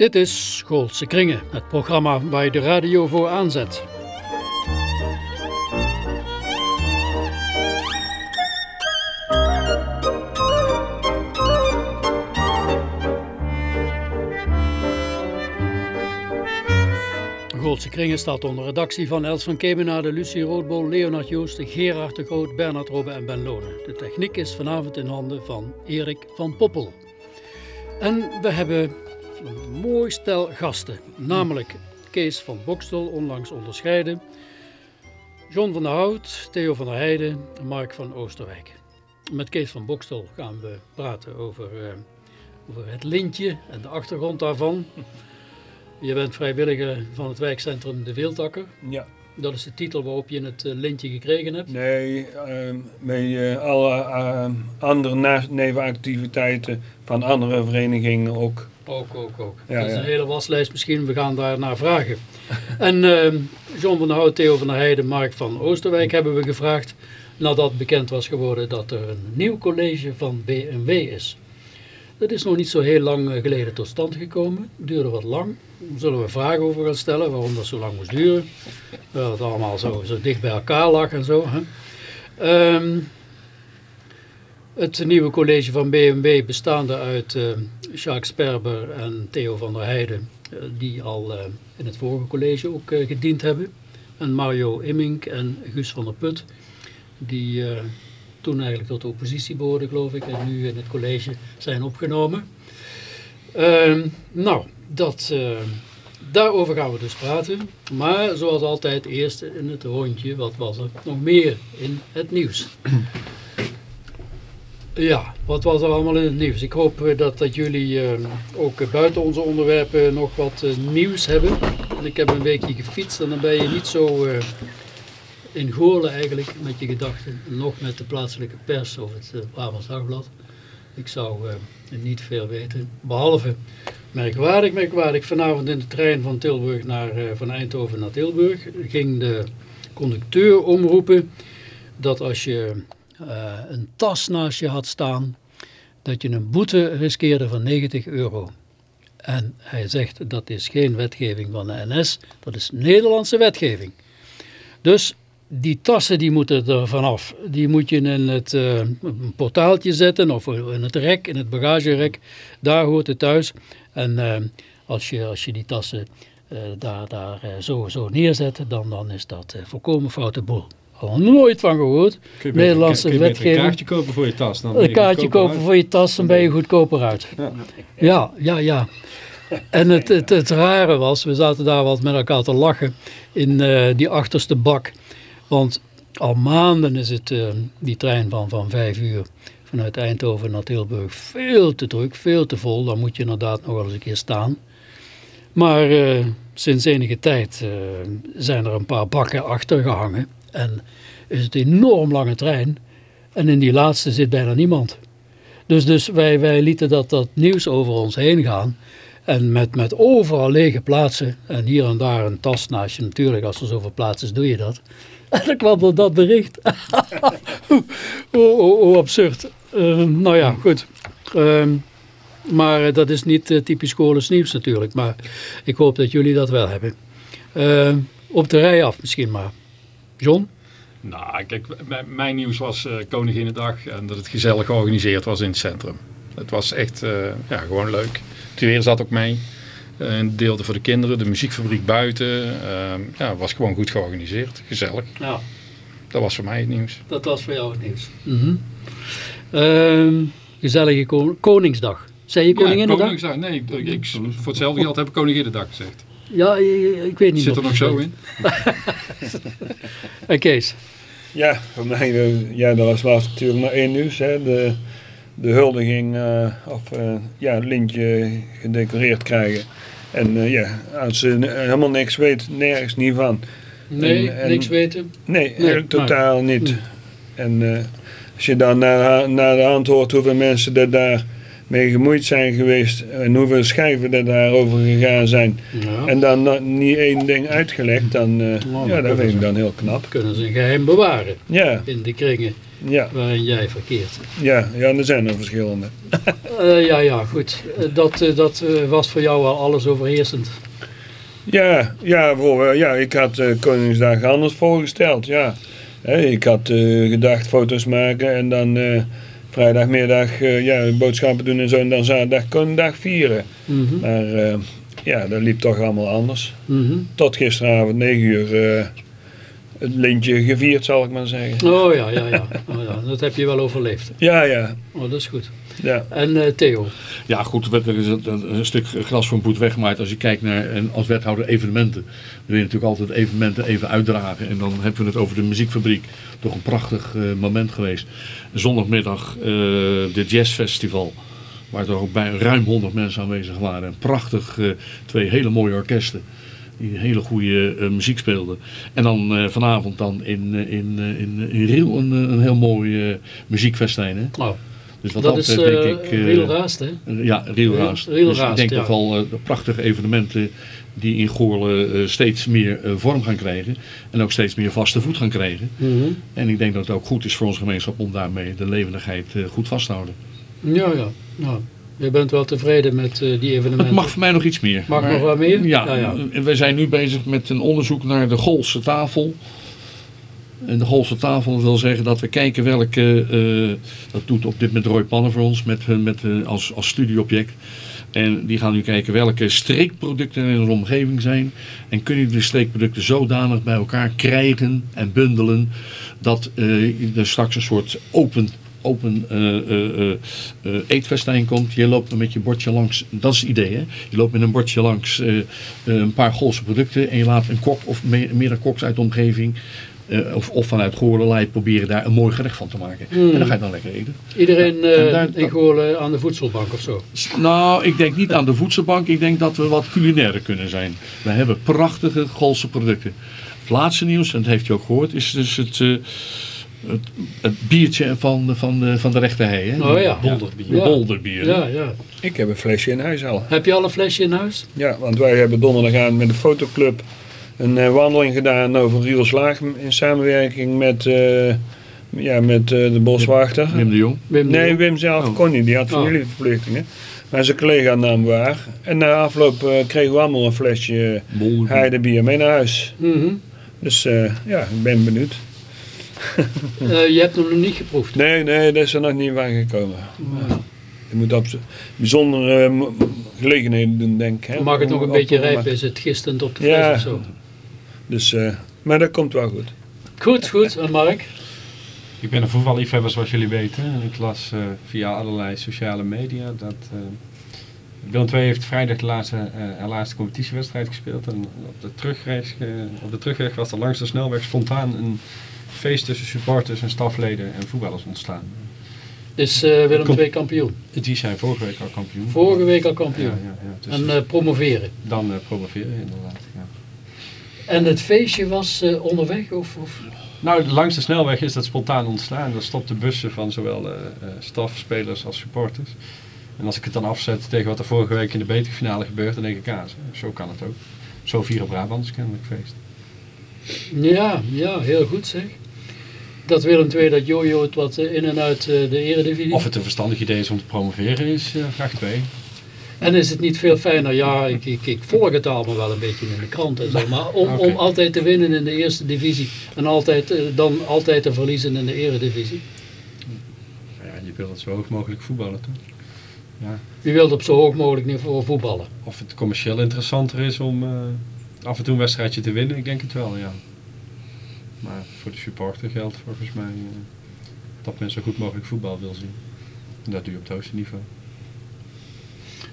Dit is Schoolse Kringen, het programma waar je de radio voor aanzet. Goldse Kringen staat onder redactie van Els van Kemenade, Lucie Roodbol, Leonard Joosten, Gerard de Groot, Bernard Robbe en Ben Lone. De techniek is vanavond in handen van Erik van Poppel. En we hebben een mooi stel gasten, namelijk Kees van Bokstel, onlangs onderscheiden, John van der Hout, Theo van der Heijden en Mark van Oosterwijk. Met Kees van Bokstel gaan we praten over, uh, over het lintje en de achtergrond daarvan. Je bent vrijwilliger van het wijkcentrum De Wildtakker. Ja. Dat is de titel waarop je het uh, lintje gekregen hebt? Nee, uh, met uh, alle andere nevenactiviteiten van andere verenigingen ook. Ook, ook, ook. Ja, dat is een hele waslijst misschien, we gaan daar naar vragen. en ehm, John van der Hout, Theo van der Heijden, Mark van Oosterwijk hebben we gevraagd nadat bekend was geworden dat er een nieuw college van BMW is. Dat is nog niet zo heel lang geleden tot stand gekomen. Het duurde wat lang. Daar zullen we vragen over gaan stellen waarom dat zo lang moest duren. Dat het allemaal zo, zo dicht bij elkaar lag en zo. Hè. Um, het nieuwe college van BMW bestaande uit uh, Jacques Sperber en Theo van der Heijden. Uh, die al uh, in het vorige college ook gediend hebben. En Mario Immink en Guus van der Put. Die toen eigenlijk tot de oppositie behoorden geloof ik. En nu in het college zijn opgenomen. Um, nou, dat, daarover gaan we dus praten. Maar zoals altijd eerst in het rondje, wat was er nog meer in het nieuws? Ja, wat was er allemaal in het nieuws? Ik hoop dat, dat jullie uh, ook buiten onze onderwerpen nog wat uh, nieuws hebben. En ik heb een weekje gefietst en dan ben je niet zo in Goorlen eigenlijk met je gedachten. Nog met de plaatselijke pers of het Brabants Dagblad. Ik zou niet veel weten. Behalve merkwaardig, merkwaardig. Vanavond in de trein van, Tilburg naar, van Eindhoven naar Tilburg ging de conducteur omroepen dat als je een tas naast je had staan, dat je een boete riskeerde van 90 euro. En hij zegt dat is geen wetgeving van de NS, dat is Nederlandse wetgeving. Dus die tassen die moeten er vanaf. Die moet je in het uh, portaaltje zetten of in het rek, in het bagagerek. Daar hoort het thuis. En uh, als, je, als je die tassen daar, daar zo, zo neerzet, dan, dan is dat volkomen foute boel. Al nooit van gehoord. Kun je Nederlandse kun je wetgeving. een kaartje kopen voor je tas? Dan een kaartje kopen uit. voor je tas, dan ben je goedkoper uit. Ja, ja, ja. ja. En het, het, het rare was, we zaten daar wat met elkaar te lachen in die achterste bak. Want al maanden is het, uh, die trein van, van vijf uur vanuit Eindhoven naar Tilburg veel te druk, veel te vol. Dan moet je inderdaad nog wel eens een keer staan. Maar uh, sinds enige tijd zijn er een paar bakken achter gehangen. En is het enorm lange trein. En in die laatste zit bijna niemand. Dus, dus wij, wij lieten dat, dat nieuws over ons heen gaan. En met, met overal lege plaatsen. En hier en daar een tas naast je. Natuurlijk, als er zoveel plaats is, doe je dat. En dan kwam er dat bericht. hoe absurd. Uh, nou ja, goed. Uh, maar dat is niet uh, typisch Golens nieuws natuurlijk. Maar ik hoop dat jullie dat wel hebben. Uh, op de rij af misschien maar. John? Nou, kijk, mijn nieuws was uh, Koninginnedag en dat het gezellig georganiseerd was in het centrum. Het was echt ja, gewoon leuk. Het weer zat ook mee. Een deelde voor de kinderen, de muziekfabriek buiten. Uh, ja, was gewoon goed georganiseerd. Gezellig. Ja. Dat was voor mij het nieuws. Dat was voor jou het nieuws. Mm -hmm. uh, gezellige kon Koningsdag. Zei je Koninginnedag? Ja, Koningsdag. Nee, ik, ik, voor hetzelfde geld heb ik Koninginnedag gezegd. Ja, ik weet niet. Zit er nog zo in? en Kees? Ja, voor mij, ja, dat was, was natuurlijk maar één nieuws. Hè. De, de huldiging uh, of uh, ja, het lintje gedecoreerd krijgen. En uh, ja, als ze helemaal niks weten, nergens niet van. Nee, en, en, niks weten? Nee, nee totaal maar, niet. En als je dan naar, naar de hand hoort hoeveel mensen er daar mee gemoeid zijn geweest en hoeveel schijven er daarover gegaan zijn ja. en dan niet één ding uitgelekt, dan, nou, ja, dat vind ik dan heel knap. Kunnen ze een geheim bewaren ja. in de kringen Ja, waarin jij verkeert. ja, ja, er zijn er verschillende. Eh, ja, ja, goed. Eh, dat eh, dat eh, was voor jou wel alles overheersend. Ja, ja, voor, ja ik had eh, Koningsdag anders voorgesteld, ja. Ik had eh, gedacht foto's maken en dan eh, vrijdagmiddag eh, ja, boodschappen doen en zo. En dan zaterdag Koningsdag vieren. Mhm, Maar eh, ja, dat liep toch allemaal anders. mhm. Tot gisteravond 9 uur eh, het lintje gevierd, zal ik maar zeggen. Oh ja, ja, ja. Oh, ja. Dat heb je wel overleefd. Ja, ja, Oh, dat is goed. Ja. En eh, Theo? Ja, goed, er is een, een- stuk gras voor een boet weggemaaid. Als je kijkt naar en als wethouder evenementen. Dan wil je natuurlijk altijd evenementen even uitdragen. En dan hebben we het over de muziekfabriek. Toch een prachtig eh, moment geweest. Zondagmiddag eh de jazzfestival. Waar toch ook bij ruim 100 mensen aanwezig waren. En prachtig, eh, twee hele mooie orkesten. Die hele goede eh, muziek speelden. En dan eh, vanavond dan in, in, in, in Riel een, een heel mooi eh, muziekfestijn. Hè? Oh, Dus wat dat dat is betreft eh denk ik... eh, Riel Raast, hè? ja, Rielraast. Riel- dus ik denk ja. toch wel eh, prachtige evenementen die in Goorlen steeds meer vorm gaan krijgen. En ook steeds meer vaste voet gaan krijgen. Mhm. En ik denk dat het ook goed is voor onze gemeenschap om daarmee de levendigheid goed vast te houden. Ja, ja. ja. Je bent wel tevreden met die evenementen? Het mag voor mij nog iets meer. Mag Maar, nog wat meer? Ja, Ja, ja. en we zijn nu bezig met een onderzoek naar de Golse tafel. De Golse tafel wil zeggen dat we kijken welke, eh, dat doet op dit moment Roy Pannen voor ons met, eh, met, eh, als, als studieobject. En die gaan nu kijken welke streekproducten in onze omgeving zijn. En kunnen die de streekproducten zodanig bij elkaar krijgen en bundelen. Dat eh, er straks een soort open, open eh, eetfestijn komt. Je loopt met je bordje langs, dat is het idee hè. Je loopt met een bordje langs een paar Golse producten. En je laat een kok of me- meerdere koks uit de omgeving. Eh, of, of vanuit Goorlenlei proberen daar een mooi gerecht van te maken. Mm. En dan ga je dan lekker eten. Iedereen eh, daar- in Goorlen aan de voedselbank of zo? Nou, ik denk niet aan de voedselbank. Ik denk dat we wat culinaire kunnen zijn. We hebben prachtige Golse producten. Het laatste nieuws, en dat heeft u ook gehoord, is dus het, eh, het, het biertje van, de- van, de, van de rechte hei. Hè? Oh ja. Bolderbier. Ja. Bolderbier. Ja, ja. Ik heb een flesje in huis al. Heb je al een flesje in huis? Ja, want wij hebben donderdag met de fotoclub een eh, wandeling gedaan over Riedelslaag in samenwerking met, eh, ja, met eh, de boswachter. Wim de Jong. Wim de Nee, Jong? Wim zelf Oh. kon niet, die had Oh. familieverplichtingen. Maar zijn collega nam waar. En na afloop eh, kregen we allemaal een flesje heidebier mee naar huis. Mhm. Dus eh, ja, ik ben benieuwd. Eh, je hebt hem nog niet geproefd? Nee, nee, dat is er nog niet van gekomen. Ja. Je moet op bijzondere gelegenheden doen, denk ik. hè, Mag het nog een beetje rijpen? Is het gistend op de fles Ja. of zo? Dus, eh, maar dat komt wel goed. Goed, goed. En Mark? Ik ben een voetballiefhebber zoals jullie weten. En ik las eh, via allerlei sociale media dat uh, Willem II heeft vrijdag de laatste, eh, haar laatste competitiewedstrijd gespeeld. En op de, terugreis, eh, op de terugweg was er langs de snelweg spontaan een feest tussen supporters en stafleden en voetballers ontstaan. Is eh, Willem Kom. II kampioen? Die zijn vorige week al kampioen. Vorige week al kampioen. ja, ja. Dus En eh, promoveren. dan eh, promoveren inderdaad. En het feestje was eh, onderweg? Of, of? Nou, langs de snelweg is dat spontaan ontstaan. Daar stopten bussen van zowel staf, spelers als supporters. En als ik het dan afzet tegen wat er vorige week in de bekerfinale gebeurt, dan denk ik, ja, zo- zo kan het ook. Zo vieren Brabants kennelijk feest. Ja, ja, heel goed zeg. Dat Willem II, dat jojo het wat in en uit de eredivisie. Of het een verstandig idee is om te promoveren is vraag 2. En is het niet veel fijner? Ja, ik, ik, ik volg het allemaal wel een beetje in de krant en zo. Maar om, om altijd te winnen in de eerste divisie en altijd, eh, dan altijd te verliezen in de eredivisie. Ja, je wilt het zo hoog mogelijk voetballen toch? Ja. Wie wilt op zo hoog mogelijk niveau voetballen? Of het commercieel interessanter is om eh, af en toe een wedstrijdje te winnen, ik denk het wel, ja. Maar voor de supporter geldt volgens mij eh, dat men zo goed mogelijk voetbal wil zien. En dat doe je op het hoogste niveau.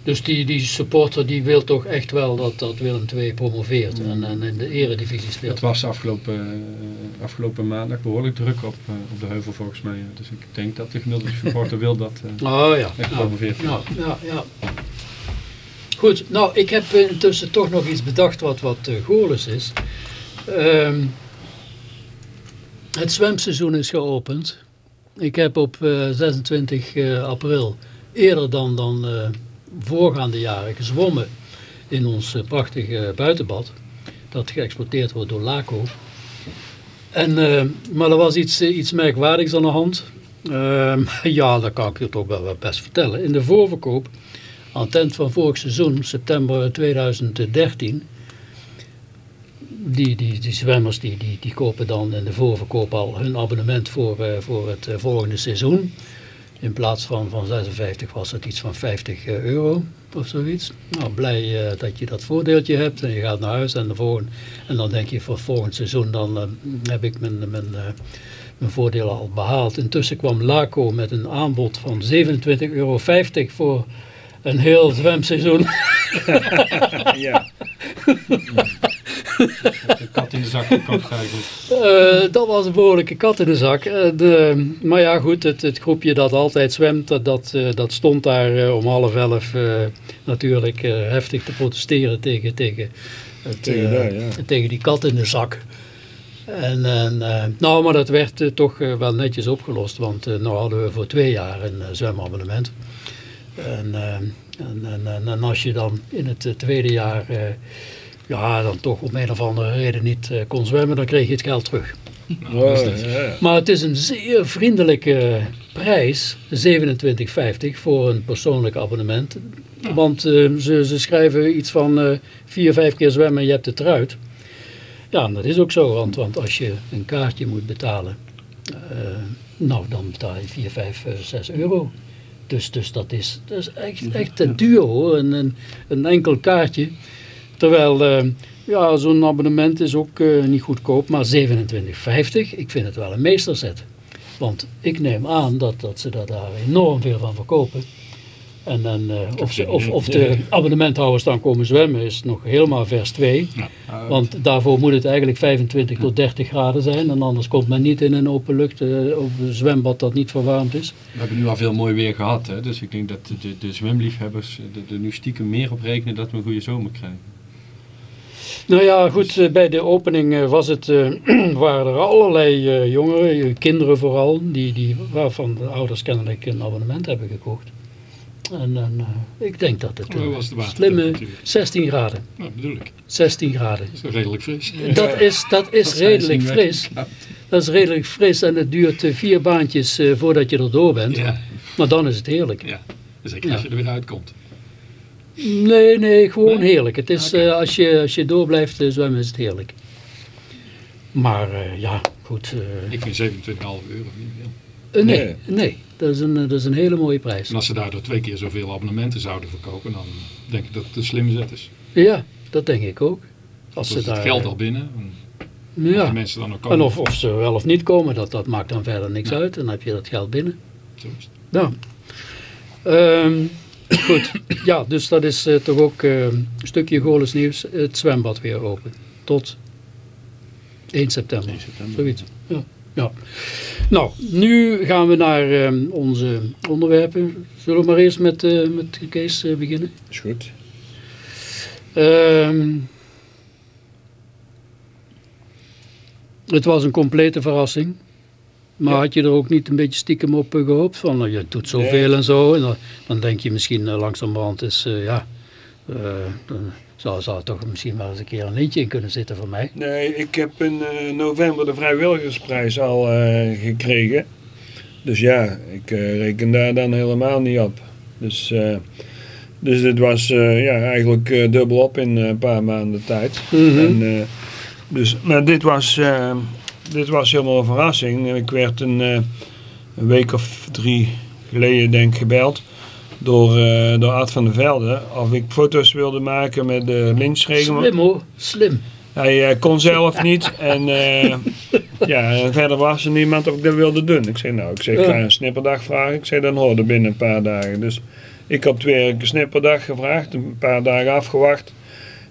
Dus die, die supporter die wil toch echt wel dat, dat Willem II promoveert en, en in de eredivisie Het speelt. was afgelopen, eh, afgelopen maandag behoorlijk druk op, eh, op de heuvel volgens mij. Dus ik denk dat de gemiddelde supporter wil dat eh, Oh ja, echt promoveert. ja, ja, ja. Goed, nou ik heb intussen toch nog iets bedacht wat wat goorles is. Ehm, het zwemseizoen is geopend. Ik heb op eh, 26 eh, april eerder dan, dan voorgaande jaren gezwommen in ons eh, prachtige buitenbad. Dat geëxploiteerd wordt door LACO. En, eh, maar er was iets, eh, iets merkwaardigs aan de hand. Ehm, ja, dat kan ik je toch wel best vertellen. In de voorverkoop, aan eind van vorig seizoen, september 2013, die, die, die zwemmers die, die, die kopen dan in de voorverkoop al hun abonnement voor, voor het volgende seizoen. In plaats van, van 56 was het iets van 50 euro of zoiets. Nou, blij eh, dat je dat voordeeltje hebt en je gaat naar huis en, de volgende, en dan denk je voor volgend seizoen dan eh, heb ik mijn, mijn, eh, mijn voordeel al behaald. Intussen kwam Laco met een aanbod van 27,50 euro voor een heel zwemseizoen. ja. De kat in de zak. Eh, dat was een behoorlijke kat in de zak. Eh, de, maar ja goed, het, het groepje dat altijd zwemt, dat, dat, eh, dat stond daar eh, om half elf eh, natuurlijk eh, heftig te protesteren tegen, tegen, het, Tegen eh, daar, ja. tegen die kat in de zak. En, en, nou, maar dat werd toch wel netjes opgelost, want eh nou hadden we voor twee jaar een zwemabonnement. En, en, en, en, en als je dan in het tweede jaar eh, ja, dan toch om een of andere reden niet eh, kon zwemmen, dan kreeg je het geld terug. Oh, ja, ja. Maar het is een zeer vriendelijke prijs, 27,50 voor een persoonlijk abonnement. Want eh, ze, ze schrijven iets van eh, vier, vijf keer zwemmen en je hebt het eruit. Ja, en dat is ook zo, want, want als je een kaartje moet betalen, eh, nou dan betaal je 4, 5, eh, 6 euro. Dus, dus dat is, dat is echt, echt te duur hoor, een, een, een enkel kaartje. Terwijl, eh, ja, zo'n abonnement is ook eh, niet goedkoop, maar 27,50, ik vind het wel een meesterzet. Want ik neem aan dat, dat ze daar, enorm veel van verkopen. En, dan, eh, of, ze, of, of de abonnementhouders dan komen zwemmen is nog helemaal vers 2. Want daarvoor moet het eigenlijk 25 tot 30 graden zijn. En anders komt men niet in een open lucht of een zwembad dat niet verwarmd is. We hebben nu al veel mooi weer gehad, hè? dus ik denk dat de, de, de zwemliefhebbers er- er nu stiekem meer op rekenen dat we een goede zomer krijgen. Nou ja, goed, eh, bij de opening eh, was het, eh, waren er allerlei jongeren, kinderen vooral, die, die, waarvan de ouders kennelijk een abonnement hebben gekocht. En, en ik denk dat het Hoe een slimme watertemperatuur? 16 graden. Nou, bedoel ik. 16 graden. Dat is redelijk fris. Dat is, dat is Dat redelijk fris. Dat is redelijk fris en het duurt vier baantjes voordat je er door bent. Ja, Maar dan is het heerlijk. ja. Zeker als je er weer uitkomt. Nee, nee, gewoon Nee? heerlijk. Het is, eh, als, je, als je door blijft eh, zwemmen is het heerlijk. Maar eh, ja, goed. eh, Ik vind 27,5 euro niet veel. nee, Nee. nee. Dat, is een, dat is een hele mooie prijs. En als ze daardoor twee keer zoveel abonnementen zouden verkopen, dan denk ik dat het een slimme zet is. Ja, dat denk ik ook. Als ze het daar, geld al binnen, en Ja. mensen dan ook komen. En of, of ze wel of niet komen, dat, dat maakt dan verder niks uit. Dan heb je dat geld binnen. Zo is het. Ja. Ehm, goed, ja, dus dat is eh, toch ook eh, een stukje Goles nieuws. Het zwembad weer open. Tot 1 september. 1 september. Zoiets. Ja. ja. Nou, nu gaan we naar ehm, onze onderwerpen. Zullen we maar eerst met, eh, met Kees eh, beginnen? Is goed. Ehm, het was een complete verrassing. Maar Ja. had je er ook niet een beetje stiekem op eh, gehoopt? Van, nou, je doet zoveel en zo. En dan, dan denk je misschien uh, langzamerhand is, eh, ja, eh, dan zou, zou toch misschien wel eens een keer een lintje in kunnen zitten voor mij. Nee, ik heb in eh, november de vrijwilligersprijs al eh, gekregen. Dus ja, ik eh, reken daar dan helemaal niet op. Dus, eh, dus het was eh, ja, eigenlijk eh, dubbel op in eh, een paar maanden tijd. Mhm. En, eh, dus, maar dit was, eh, dit was helemaal een verrassing. Ik werd een, eh, een week of drie geleden denk ik gebeld door, eh, door Art van der Velde of ik foto's wilde maken met de lynchregel. Slim hoor, slim. Hij eh, kon zelf niet en ja, verder was er niemand of ik dat wilde doen. Ik zei nou, ik, zeg, ik ga een snipperdag vragen. Ik zei dan hoorde binnen een paar dagen. Dus ik heb weer een snipperdag gevraagd, een paar dagen afgewacht.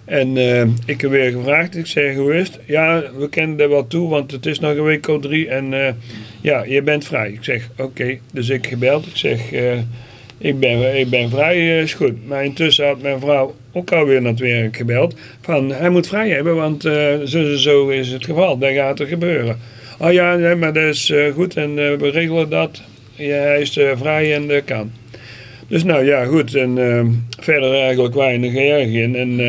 En eh, ik heb weer gevraagd, ik zeg het? Ja, we kennen er wel toe, want het is nog een week of drie en eh, ja, je bent vrij. Ik zeg oké, dus ik gebeld. Ik zeg eh, ik, ben, ik ben vrij, is goed. Maar intussen had mijn vrouw ook alweer naar het werk gebeld. Van hij moet vrij hebben, want zo, zo, is het geval. Dat gaat er gebeuren. Oh ja, nee, maar dat is goed en we regelen dat. Hij is vrij en dat kan. Dus nou ja, goed. En verder eigenlijk weinig erg in. En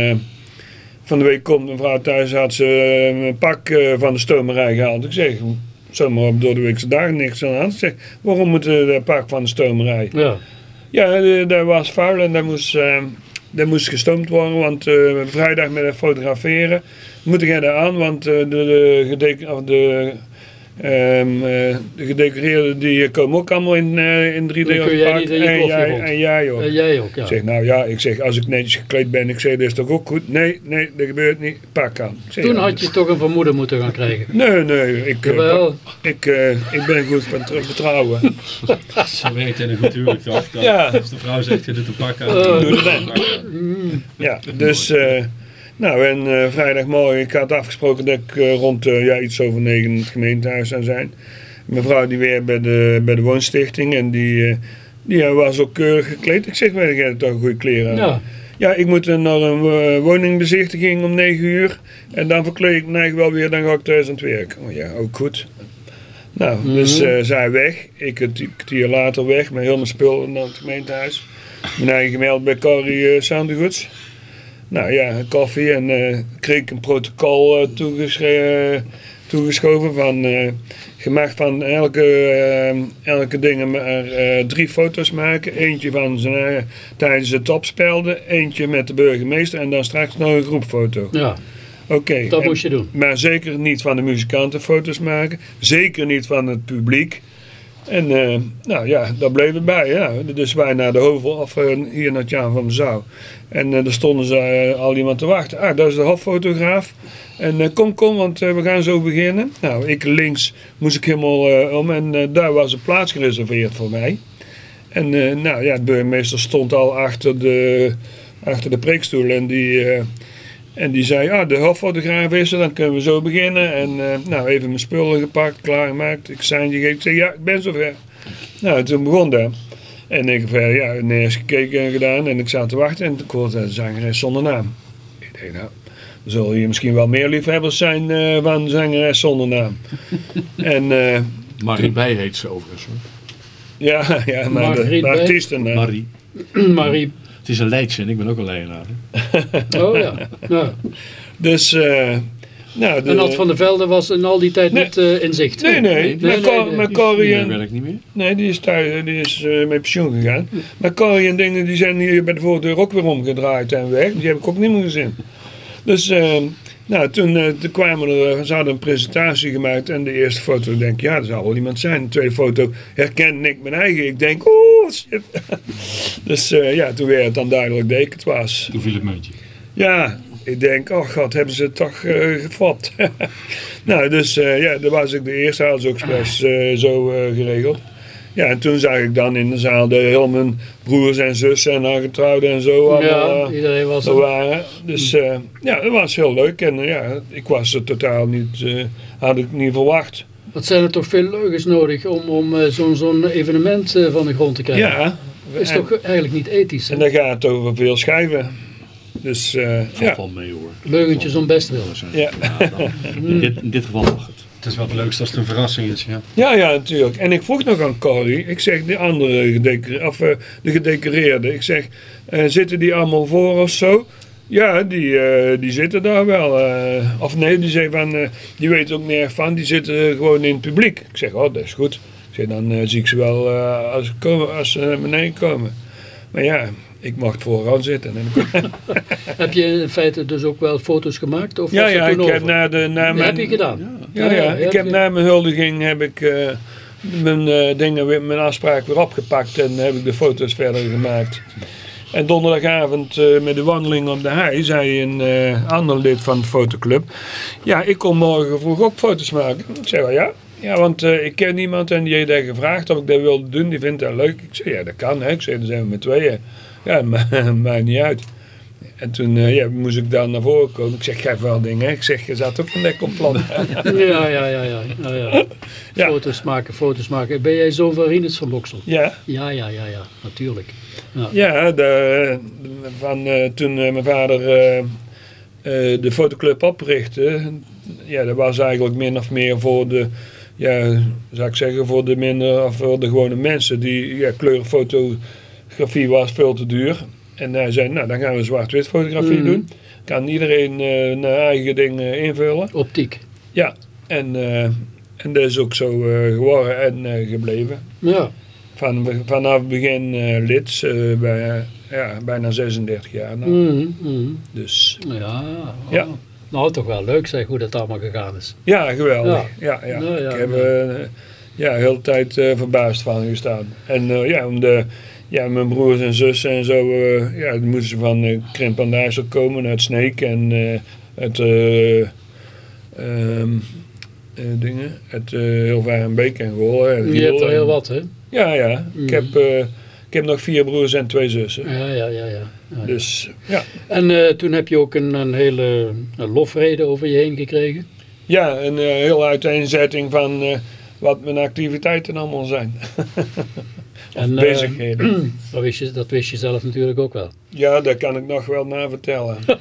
van de week komt een vrouw thuis, had ze eh, een pak eh, van de stomerij gehaald. Ik zeg, zomaar op door de weekse dagen niks aan de hand. Ik zeg, waarom moet het pak van de stomerij? Ja. Ja, eh, dat was vuil en dat moest, dat moest gestoomd worden, want vrijdag met het fotograferen moet jij daar aan, want de, de, of de, ehm, eh, de gedecoreerden die komen ook allemaal in, eh in 3D Dan kun jij pak. niet in je en, jij, rond. en jij ook. En jij ook, ja. Ik zeg, nou ja, ik zeg, als ik netjes gekleed ben, ik zeg, dat is toch ook goed? Nee, nee, dat gebeurt niet. Pak aan. Zeg, Toen had je toch een vermoeden moeten gaan krijgen. Nee, nee, ik, eh, Jawel. ik, eh, ik ben goed van te betrouwen. Zo werkt in een goed huwelijk toch? Dat Ja. Als de vrouw zegt, je doet een pak aan. Eh. dan Doe het dan. een pak aan. Ja, dus, eh, nou en eh, vrijdagmorgen, ik had afgesproken dat ik eh, rond eh, ja, iets over negen in het gemeentehuis zou zijn. Mevrouw die weer bij de, bij de woonstichting en die, die was ook keurig gekleed. Ik zeg, weet jij toch goede kleren aan? Ja. Ja, ik moet naar een woningbezichtiging om 9 uur. En dan verkleed ik eigenlijk wel weer, dan ga ik thuis aan het werk. Oh ja, ook goed. Nou, dus Mhm. eh, zij weg. Ik een kwartier later weg met heel mijn spullen naar het gemeentehuis. Mijn eigen gemeld bij Corrie uh. Nou ja, koffie en eh kreeg ik een protocol eh, toegeschoven van... eh, gemaakt van elke, elke ding maar drie foto's maken. Eentje van zijn, tijdens het opspelden, eentje met de burgemeester en dan straks nog een groepfoto. ja, Oké. dat en- moest je doen. Maar zeker niet van de muzikanten foto's maken. Zeker niet van het publiek. En eh, nou ja, daar bleef het bij. Ja. Dus wij naar de Hovel of eh, hier naar het Jan van Mezouw. En eh daar stonden ze al iemand te wachten. Ah, dat is de hoffotograaf. En kom, kom, want we gaan zo beginnen. Nou, ik links moest ik helemaal om en daar was een plaats gereserveerd voor mij. En nou ja, de burgemeester stond al achter de, achter de preekstoel en die, en die zei, ah, de hoffotograaf is er, dan kunnen we zo beginnen. En eh, nou, even mijn spullen gepakt, klaargemaakt. Ik zei, je ik zeg, ja, ik ben zover. Nou, toen begon dat. En ik heb eh, ja, neers gekeken en gedaan en ik zat te wachten en ik hoorde een zangeres zonder naam. Ik denk, nou, zullen hier misschien wel meer liefhebbers zijn eh, van zangeres zonder naam. en eh, Marie Bij heet ze overigens. Hoor. ja, ja, maar de, de artiestennaam. Marie. Marie, Het is een Leidse en ik ben ook een Leidenaar. oh ja. ja. Dus, eh nou, de, En Ad van der Velde was in al die tijd Nee. niet eh, in zicht. Nee, nee, nee, maar, nee, Cor- nee. maar Die Corrie eh, en, werkt niet meer. nee, die is, thuis, die is eh, met pensioen gegaan. Maar Corrie en dingen die zijn hier bij de voordeur ook weer omgedraaid en weg. Die heb ik ook niet meer gezien. Dus, eh, nou, toen, eh, toen kwamen er, ze hadden een presentatie gemaakt en de eerste foto, ik denk ja, er zal wel iemand zijn. De tweede foto herkende ik mijn eigen. Ik denk, oeh, shit. dus eh, ja, toen werd het dan duidelijk dat ik het was. Toen viel het muntje. Ja, ik denk, oh god, hebben ze het toch eh gevat. nou, dus eh, ja, dat was ik de eerste, hadden ze ook expres eh, zo eh, geregeld. Ja, en toen zag ik dan in de zaal de heel mijn broers en zussen en al getrouwden en zo allemaal Ja, eh, iedereen was er waren. Dus eh, ja, dat was heel leuk. En eh, ja, ik was er totaal niet, eh, had ik niet verwacht. Wat zijn er toch veel leugens nodig om, om zo'n zo'n evenement van de grond te krijgen? Ja, Is en, toch eigenlijk niet ethisch? hè? en dan gaat het over veel schijven. Dus eh, Valt ja. wel mee hoor. Leugentjes om best wil. Ja. dan- in, dit, in dit geval mag het. Is wel het leukste als het een verrassing is, ja. Ja, ja, natuurlijk. En ik vroeg nog aan Corrie, ik zeg de andere of eh, de gedecoreerde, ik zeg, eh, zitten die allemaal voor of zo? Ja, die, eh, die zitten daar wel. of nee, die zei van, die weten ook nergens van, die zitten gewoon in het publiek. Ik zeg, oh, dat is goed. Zeg, dan zie ik ze wel als, komen, als ze naar beneden komen. Maar ja, ik mocht vooraan zitten. En Heb je in feite dus ook wel foto's gemaakt? Of ja, ja, dat ik heb na de... Na Dat mijn, heb je gedaan? Ja, ja. ik heb je- na mijn huldiging heb ik eh, mijn eh, dingen, weer, mijn afspraak weer opgepakt en heb ik de foto's verder gemaakt. En donderdagavond eh, met de wandeling op de hei zei een ander lid van de fotoclub, ja, ik kom morgen vroeg ook foto's maken. Ik zei wel ja. Ja, want ik ken iemand en die heeft daar gevraagd of ik dat wilde doen. Die vindt dat leuk. Ik zei, ja, dat kan. Hè. Ik zei, dan zijn we met tweeën. Ja, maar maakt niet uit. En toen eh, ja, moest ik dan naar voren komen. Ik zeg, geef wel dingen. hè. Ik zeg, je zat ook in dat complot. Ja, ja, ja, ja. ja, ja. Ja. Foto's maken, foto's maken. Ben jij zo van Rinus van Boksel? ja. Ja, ja, ja, ja, natuurlijk. Ja, de, van, eh, toen eh, mijn vader eh, eh, de fotoclub oprichtte, ja, dat was eigenlijk min of meer voor de, ja, zou ik zeggen, voor de minder, of voor de gewone mensen. Die, ja, kleurfotografie was veel te duur. En hij zei, nou dan gaan we zwart-wit fotografie Mhm. doen. Kan iedereen eh naar eigen ding eh, invullen. Optiek. En, eh, en dat is ook zo eh, geworden en eh, gebleven. Ja. Van, vanaf begin eh, lid, eh, bij, ja, bijna 36 jaar. Nou. Mhm, mhm. Dus Ja. oh. Ja. Nou, toch wel leuk zeg hoe dat allemaal gegaan is. ja, geweldig. Ja. Ja, Ja, ja, ik heb ja. eh, ja, de hele tijd eh, verbaasd van gestaan. En eh, ja, om de, ja, mijn broers en zussen en zo, eh, ja, die moesten ze van uh, Krimp aan de IJssel komen, uit Sneek en eh uit eh, eh, dingen, uit uh, Hilvarenbeek en Goorlen. en Je hebt er heel wat, hè? Ja, ja. Ik, heb, eh, ik heb nog vier broers en twee zussen. Ja, ja, ja. ja. Dus ja, En eh, toen heb je ook een, een hele een lofrede over je heen gekregen. ja een eh, hele uiteenzetting van eh, wat mijn activiteiten allemaal zijn. En, eh, bezigheden. Dat wist, je, dat wist je zelf natuurlijk ook wel. ja, daar kan ik nog wel naar vertellen.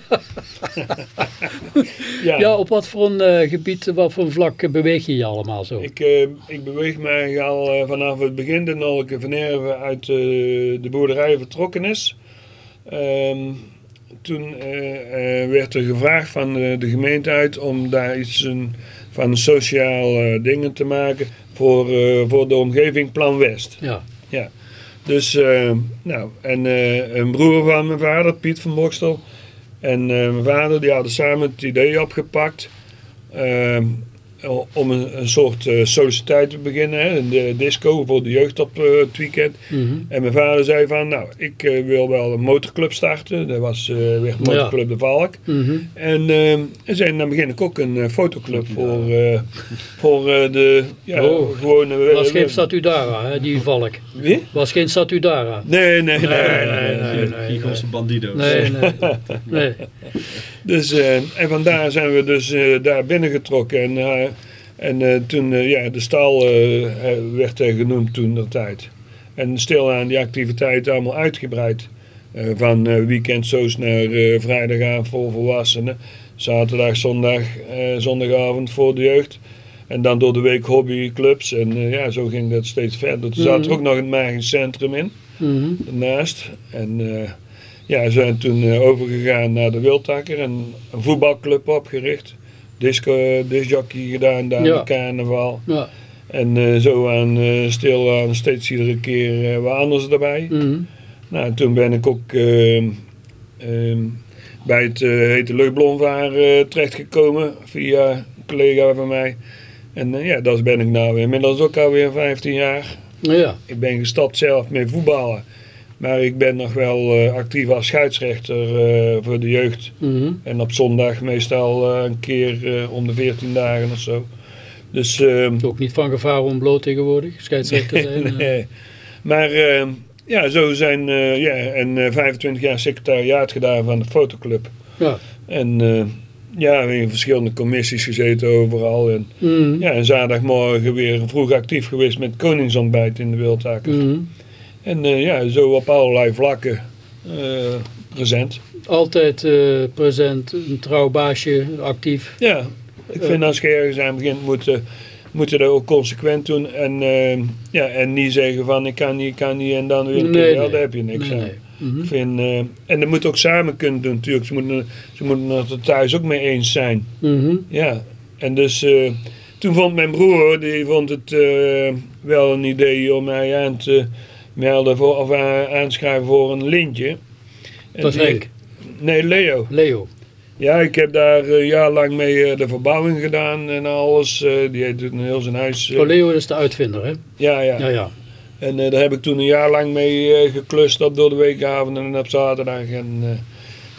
ja, Ja, op wat voor een eh, gebied, wat voor een vlak eh, beweeg je je allemaal zo? Ik, ik beweeg mij al vanaf het begin dat Nolke van Erven uit de boerderij vertrokken is. Ehm, toen werd er gevraagd van de, de gemeente uit om daar iets een, van sociale dingen te maken voor, voor de omgeving Plan West. Ja. Dus, eh, nou, en eh, een broer van mijn vader, Piet van Bokstel, en eh, mijn vader, die hadden samen het idee opgepakt. Eh, om een, een soort eh, sociëteit te beginnen, hè, een de disco voor de jeugd op eh, het weekend. Mhm. En mijn vader zei van, nou, ik eh, wil wel een motorclub starten. Dat was eh weer Motorclub de Valk. Mhm. En, eh, en zei, dan begin ik ook een eh, fotoclub voor, eh, voor eh, de ja, Oh, gewone... was geen Satudara, hè, die valk. Wie? Was geen Satudara. Nee, nee, nee. Nee, nee, nee, nee. Giegelse bandido's. Nee, nee. nee. Dus, eh, en vandaar zijn we dus eh, daar binnengetrokken. En, eh, en eh, toen, eh, ja, de stal eh, werd er genoemd toen de tijd. En stilaan die activiteiten allemaal uitgebreid. Van weekendsoos naar vrijdagavond voor volwassenen. Zaterdag, zondag, zondagavond voor de jeugd. En dan door de week hobbyclubs. En ja, zo ging dat steeds verder. Toen zat er ook nog een magisch centrum in Mhm. ernaast. En ja, we zijn toen overgegaan naar de Wildtakker en een voetbalclub opgericht. Disco, discjockey gedaan daar Ja. de carnaval. Ja. En eh, zo aan eh, stil aan steeds iedere keer eh, wat anders erbij. Mhm. Nou, toen ben ik ook ehm, ehm, bij het hete eh terechtgekomen via een collega van mij. En ja, dat ben ik nou inmiddels ook alweer 15 jaar. Ja. Ik ben gestapt zelf met voetballen. Maar ik ben nog wel eh, actief als scheidsrechter eh, voor de jeugd. Mhm. En op zondag meestal eh, een keer om de 14 dagen of zo. Dus, ehm, Ook niet van gevaar ontbloot tegenwoordig, scheidsrechter zijn. nee. Maar ehm, ja, zo zijn ja, en eh, 25 jaar secretariaat gedaan van de fotoclub. Ja. En ja, in verschillende commissies gezeten overal. En, Mhm. ja, en zaterdagmorgen weer vroeg actief geweest met koningsontbijt in de Wildtaker. Mhm. En eh, ja, zo op allerlei vlakken eh, present. Altijd eh, present, een trouw baasje, actief. Ja, ik vind als je ergens aan begint, moet, moet je dat ook consequent doen. En, ja, en niet zeggen van ik kan niet, ik kan niet en dan weer een Nee, daar heb je niks Nee, aan. nee. Mhm. Ik vind, en dat moet ook samen kunnen doen natuurlijk. Ze moeten, ze moeten het er thuis ook mee eens zijn. Mhm. Ja, en dus toen vond mijn broer, die vond het wel een idee om mij aan te melden voor, of aan- aanschrijven voor een lintje. En Dat is Henk. Nee, Leo. Leo. Ja, ik heb daar een jaar lang mee eh, de verbouwing gedaan en alles. eh, die heeft toen heel zijn huis. eh, Oh, Leo is de uitvinder, hè? ja, ja. Ja, ja. En eh, daar heb ik toen een jaar lang mee eh, geklust op door de weekavonden en op zaterdag. En, eh,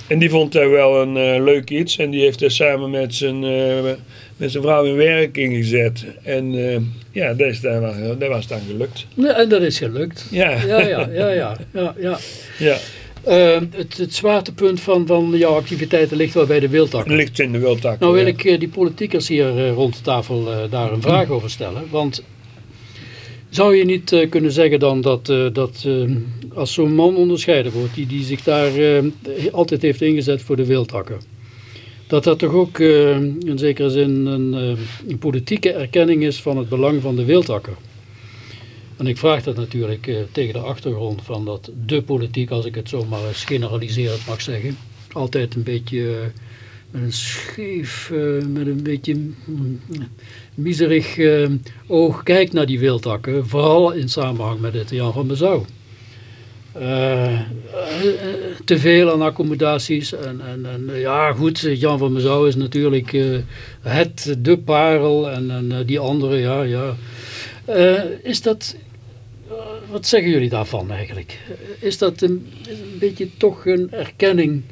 en die vond hij wel een eh, leuk iets. En die heeft er samen met zijn, eh, met zijn vrouw in werking gezet. En eh, ja, dat, is dan, wel- dat was dan gelukt. Nee, en dat is gelukt. Ja, Ja, ja, ja, ja. ja, ja. ja. Eh, het, het zwaartepunt van, van jouw activiteiten ligt wel bij de wildtak. Het ligt in de wildtak. Nou wil ja. ik die politiekers hier rond de tafel daar een vraag over stellen. Want zou je niet eh, kunnen zeggen dan dat, eh, dat eh, als zo'n man onderscheiden wordt, die, die zich daar eh, altijd heeft ingezet voor de wildtakken, dat dat toch ook in zekere zin een, een politieke erkenning is van het belang van de wildtakker? En ik vraag dat natuurlijk tegen de achtergrond van dat de politiek, als ik het zomaar eens generaliserend mag zeggen, altijd een beetje met een scheef, met een beetje miserig eh, oog kijkt naar die wildtakken. Vooral in samenhang met het Jan van Bezouw. Eh, eh, te veel aan accommodaties. En, en, en ja, goed, Jan van Mezouw is natuurlijk het, de parel. En, en die andere, ja, ja. Is dat, wat zeggen jullie daarvan eigenlijk? Is dat een, een beetje toch een erkenning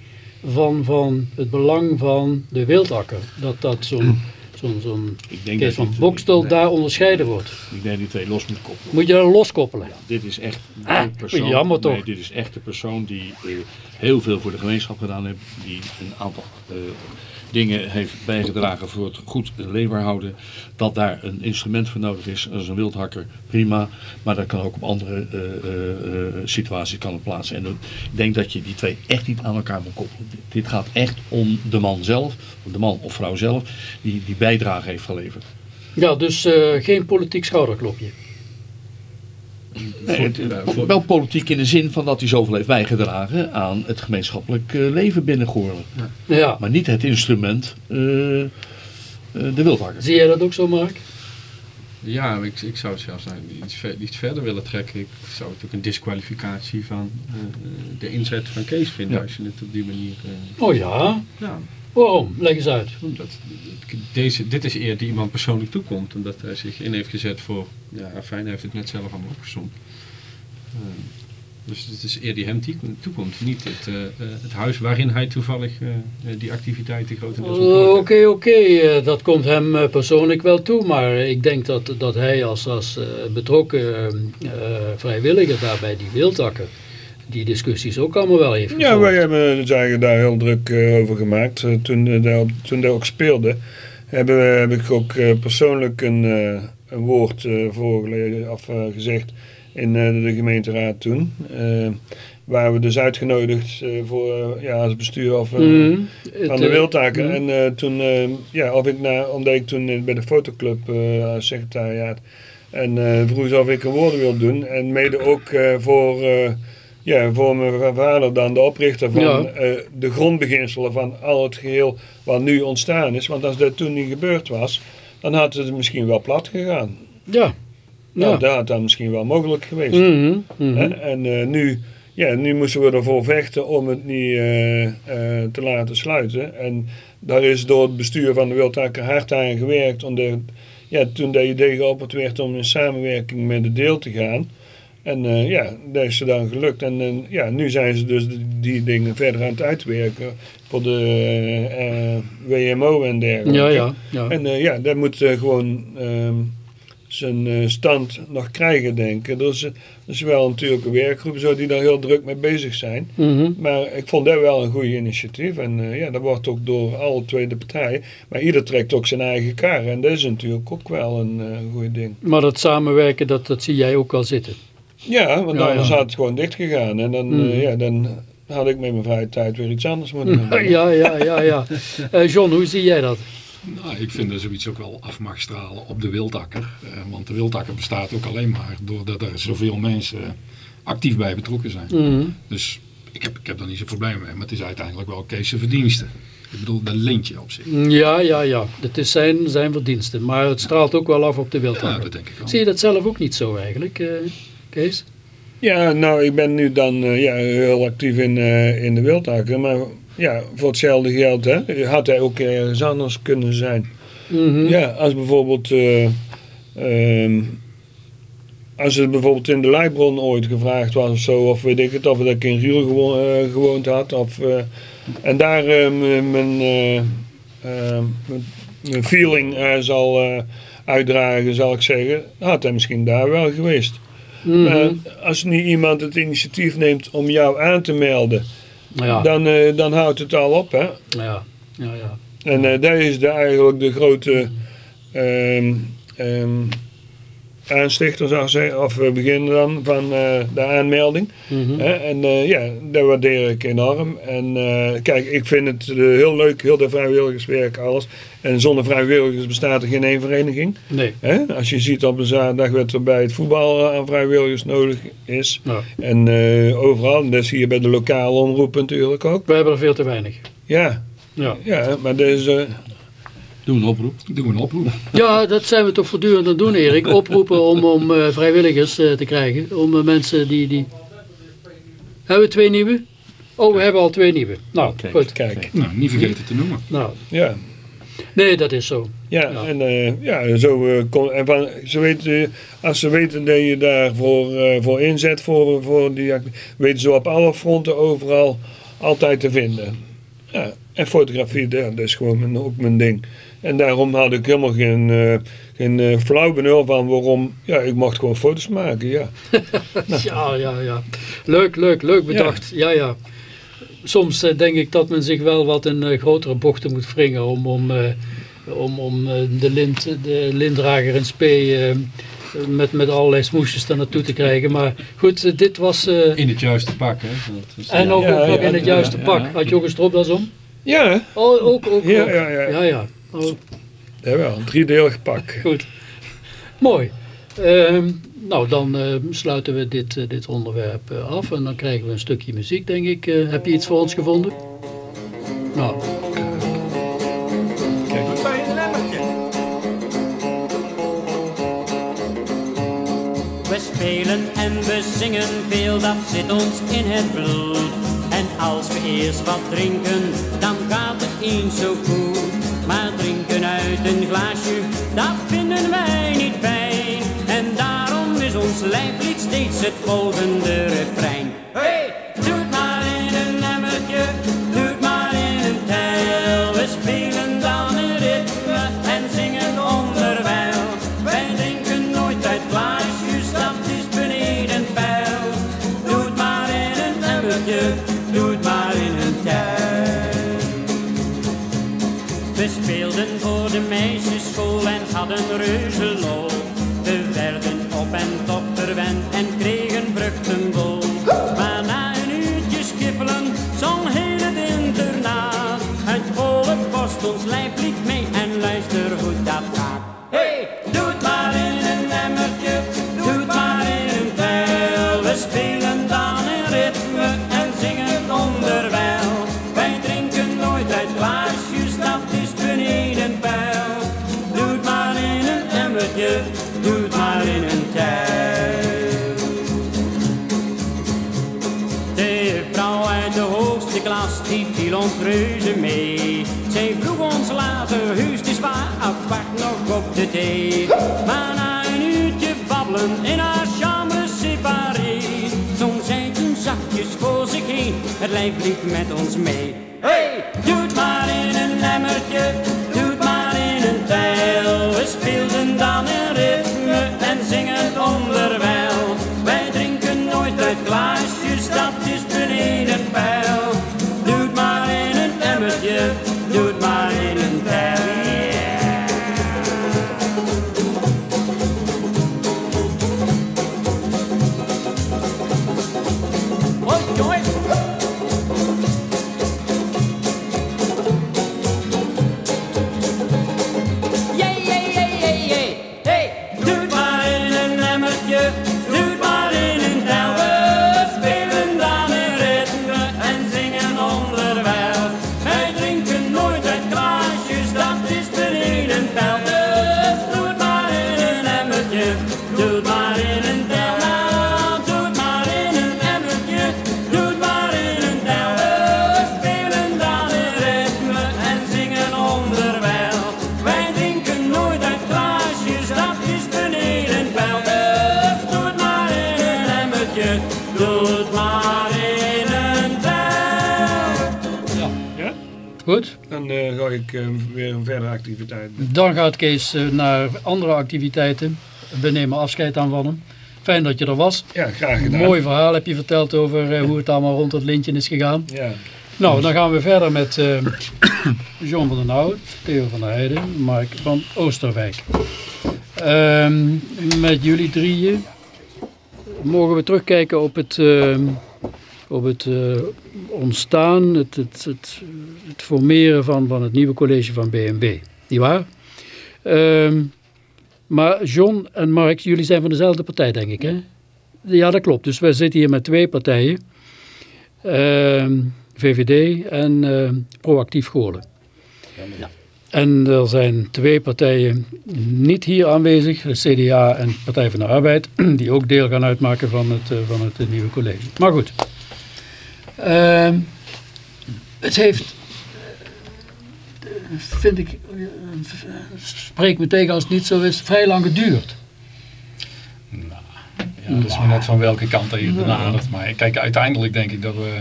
van, van het belang van de wildakker? Dat dat zo'n zo'n zo'n Ik denk Kees van Bokstel nee, daar onderscheiden wordt? Ik denk die twee los moet koppelen. Moet je dat loskoppelen? Dit is echt Ah, de persoon. jammer toch. Nee, dit is echt de persoon die eh, heel veel voor de gemeenschap gedaan heeft. Die een aantal eh, dingen heeft bijgedragen voor het goed leefbaar houden. Dat daar een instrument voor nodig is, als een wildhakker, prima. Maar dat kan ook op andere eh, eh, eh, situaties kan plaatsen. En ik denk dat je die twee echt niet aan elkaar moet koppelen. Dit gaat echt om de man zelf, de man of vrouw zelf, die die bijdrage heeft geleverd. Ja, dus geen politiek schouderklopje. Nee, het- wel politiek in de zin van dat hij zoveel heeft bijgedragen aan het gemeenschappelijk eh, leven binnen Goorlen. Ja. Maar niet het instrument, eh, eh, de wildhakker. Zie jij dat ook zo, Mark? Ja, ik, ik zou het zelfs nou iets, ver- iets verder willen trekken. Ik zou het ook een disqualificatie van eh, de inzet van Kees vinden Ja. als je het op die manier... eh, Oh ja? ja, Waarom? Leg eens uit. dat, deze, dit is eer die iemand persoonlijk toekomt. Omdat hij zich in heeft gezet voor... Ja, fijn, hij heeft het net zelf allemaal opgezomd. Eh, dus het is eer die hem toekomt. Niet het, eh, eh, het huis waarin hij toevallig eh, die activiteiten grotendeels Oké, oké, dat komt hem persoonlijk wel toe, maar ik denk dat, dat hij als, als betrokken eh, eh, vrijwilliger daar bij die wildtakken die discussies ook allemaal wel heeft Ja, gevolgd. wij hebben het eigenlijk daar heel druk eh, over gemaakt. Eh, toen, eh, daar, toen dat ook speelde, hebben we, heb ik ook persoonlijk een, een woord voorgelezen of gezegd in de gemeenteraad toen. Waar we dus uitgenodigd voor, ja, als bestuur of. Het, van de wildtaken. mhm. En toen, ja, of ik na, omdat ik toen bij de fotoclub als secretariaat en vroeg of ik een woorden wil doen. En mede ook voor, ja, voor mijn vader dan, de oprichter van Ja. eh, de grondbeginselen van al het geheel wat nu ontstaan is. Want als dat toen niet gebeurd was, dan had het misschien wel plat gegaan. Ja. Nou, Ja. dat had dan misschien wel mogelijk geweest. Mhm, mhm. En eh, nu, ja, nu moesten we ervoor vechten om het niet eh, te laten sluiten. En daar is door het bestuur van de Wildtakker hard aan gewerkt. Omdat, ja, toen dat idee geopperd werd om in samenwerking met de deel te gaan. En eh, ja, dat is ze dan gelukt. En eh, ja, nu zijn ze dus die, die dingen verder aan het uitwerken voor de eh, WMO en dergelijke. ja, ja, ja. En ja, dat moet gewoon ehm, zijn stand nog krijgen, denk ik. Er is wel natuurlijk een werkgroep zo die daar heel druk mee bezig zijn. Mhm. Maar ik vond dat wel een goed initiatief. En ja, dat wordt ook door alle twee de partijen. Maar ieder trekt ook zijn eigen kar. En dat is natuurlijk ook wel een goed ding. Maar dat samenwerken, dat, dat zie jij ook wel zitten. Ja, want Ja, anders ja. had het gewoon dicht gegaan. En dan, Mhm. eh, ja, dan had ik met mijn vrije tijd weer iets anders moeten doen. Ja, ja, ja, ja. Eh, John, hoe zie jij dat? Nou, ik vind dat zoiets ook wel af mag stralen op de wildakker. Eh, want de wildakker bestaat ook alleen maar doordat er zoveel mensen actief bij betrokken zijn. Mhm. Dus ik heb, ik heb daar niet zo'n probleem mee. Maar het is uiteindelijk wel Kees' verdienste. Ik bedoel, dat lintje op zich. Ja, ja, ja. Het is zijn, zijn verdiensten. Maar het straalt ook wel af op de Ja, wildtakken. dat denk ik wel. Zie je dat zelf ook niet zo eigenlijk, eh, Kees? Ja, nou, ik ben nu dan eh, ja, heel actief in, eh, in de wildtakken. Maar ja, voor hetzelfde geld hè, had hij ook ergens anders kunnen zijn. Mhm. Ja, als bijvoorbeeld... eh, ehm, als het bijvoorbeeld in de Leibron ooit gevraagd was of zo, of weet ik het, of dat ik in Riel gewo gewoond had. Of, en daar mijn, mijn- feeling zal uitdragen, zal ik zeggen, had hij misschien daar wel geweest. Mhm. Als niet iemand het initiatief neemt om jou aan te melden, ja. dan, eh, dan houdt het al op. Hè? ja, ja, ja. En eh dat is de, eigenlijk de grote ehm, ehm, aanstichter, zou ik zeggen, of we beginnen dan van eh, de aanmelding. Mhm. En eh, ja, dat waardeer ik enorm. En eh, kijk, ik vind het eh, heel leuk, heel de vrijwilligerswerk, alles. En zonder vrijwilligers bestaat er geen één vereniging. Nee. Als je ziet op een zaterdag wat er bij het voetbal aan vrijwilligers nodig is. Nou, En eh, overal, en dat is hier bij de lokale omroep natuurlijk ook. we hebben er veel te weinig. Ja, Ja. ja maar deze... Doe een oproep. Doe een oproep. ja, dat zijn we toch voortdurend aan het doen, Erik. Oproepen om, om eh, vrijwilligers eh, te krijgen. Om eh, mensen die, die... Hebben we twee nieuwe? Oh, we hebben al twee nieuwe. Nou, goed. Kijk, Nou, niet vergeten te noemen. Nou, ja. nee, dat is zo. Ja, Ja. en eh, ja, zo eh, kon, en van, ze weten, als ze weten dat je daarvoor voor voor inzet, voor, voor die, weten ze op alle fronten overal altijd te vinden. Ja, en fotografie, ja, dat is gewoon mijn, ook mijn ding. En daarom had ik helemaal geen, eh, geen eh, flauw benul van waarom, ja, ik mocht gewoon foto's maken, ja. Ja, ja, ja. Leuk, leuk, leuk bedacht. Ja, ja. Soms eh, denk ik dat men zich wel wat in eh, grotere bochten moet wringen om, om, eh, om, om de, lint, de lintdrager in spe eh, met, met allerlei smoesjes daar naartoe te krijgen. Maar goed, dit was... eh, In het juiste pak, hè. Dat is- en ook, Ja, ook in het juiste ja, pak. ja. Had je ook een stropdas om? Ja? Oh, ook, ook. Ja, ook. ja, ja. ja, ja. Oh, jawel, een driedelig pak. Goed. Mooi. Ehm, nou, dan eh, sluiten we dit, eh, dit onderwerp eh, af en dan krijgen we een stukje muziek, denk ik. Eh, heb je iets voor ons gevonden? Nou, We spelen en we zingen veel, dat zit ons in het bloed. En als we eerst wat drinken, dan gaat het eens zo goed. Maar drinken uit een glaasje, dat vinden wij niet fijn. En daarom is ons lijflied steeds het volgende refrein. De meisjesschool en hadden reuze lol. We werden op en lijf liep met ons mee. Hey, doe het maar in een emmertje, doe het maar in een tijl. We speelden dan een ritme en zingen onderwijl. Wij drinken nooit uit glaasjes, dat is beneden pijl. Doe het maar in een emmertje, doe het maar in ik eh, weer een verdere activiteit. Dan gaat Kees eh, naar andere activiteiten. We nemen afscheid aan van hem. Fijn dat je er was. Ja, graag gedaan. Mooi verhaal heb je verteld over eh, hoe het allemaal rond het lintje is gegaan. Ja. Nou, dan gaan we verder met eh, John van den Hout, Theo van der Heijden, Mark van Oosterwijk. Ehm, met jullie drieën mogen we terugkijken op het, ehm, op het eh, ontstaan, het, het, het, het formeren van, van het nieuwe college van BNB. Niet waar? Ehm, maar John en Mark, jullie zijn van dezelfde partij, denk ik, hè? Ja, dat klopt. Dus wij zitten hier met twee partijen. Ehm, VVD en ehm, Proactief Goorlen. En er zijn twee partijen niet hier aanwezig, de CDA en Partij van de Arbeid, die ook deel gaan uitmaken van het, eh, van het nieuwe college. Maar goed, Ehm, het heeft, eh, vind ik, eh, spreek me tegen als het niet zo is, vrij lang geduurd. Ja, dat is maar net van welke kant dat je het benadert. Maar kijk, uiteindelijk denk ik dat we,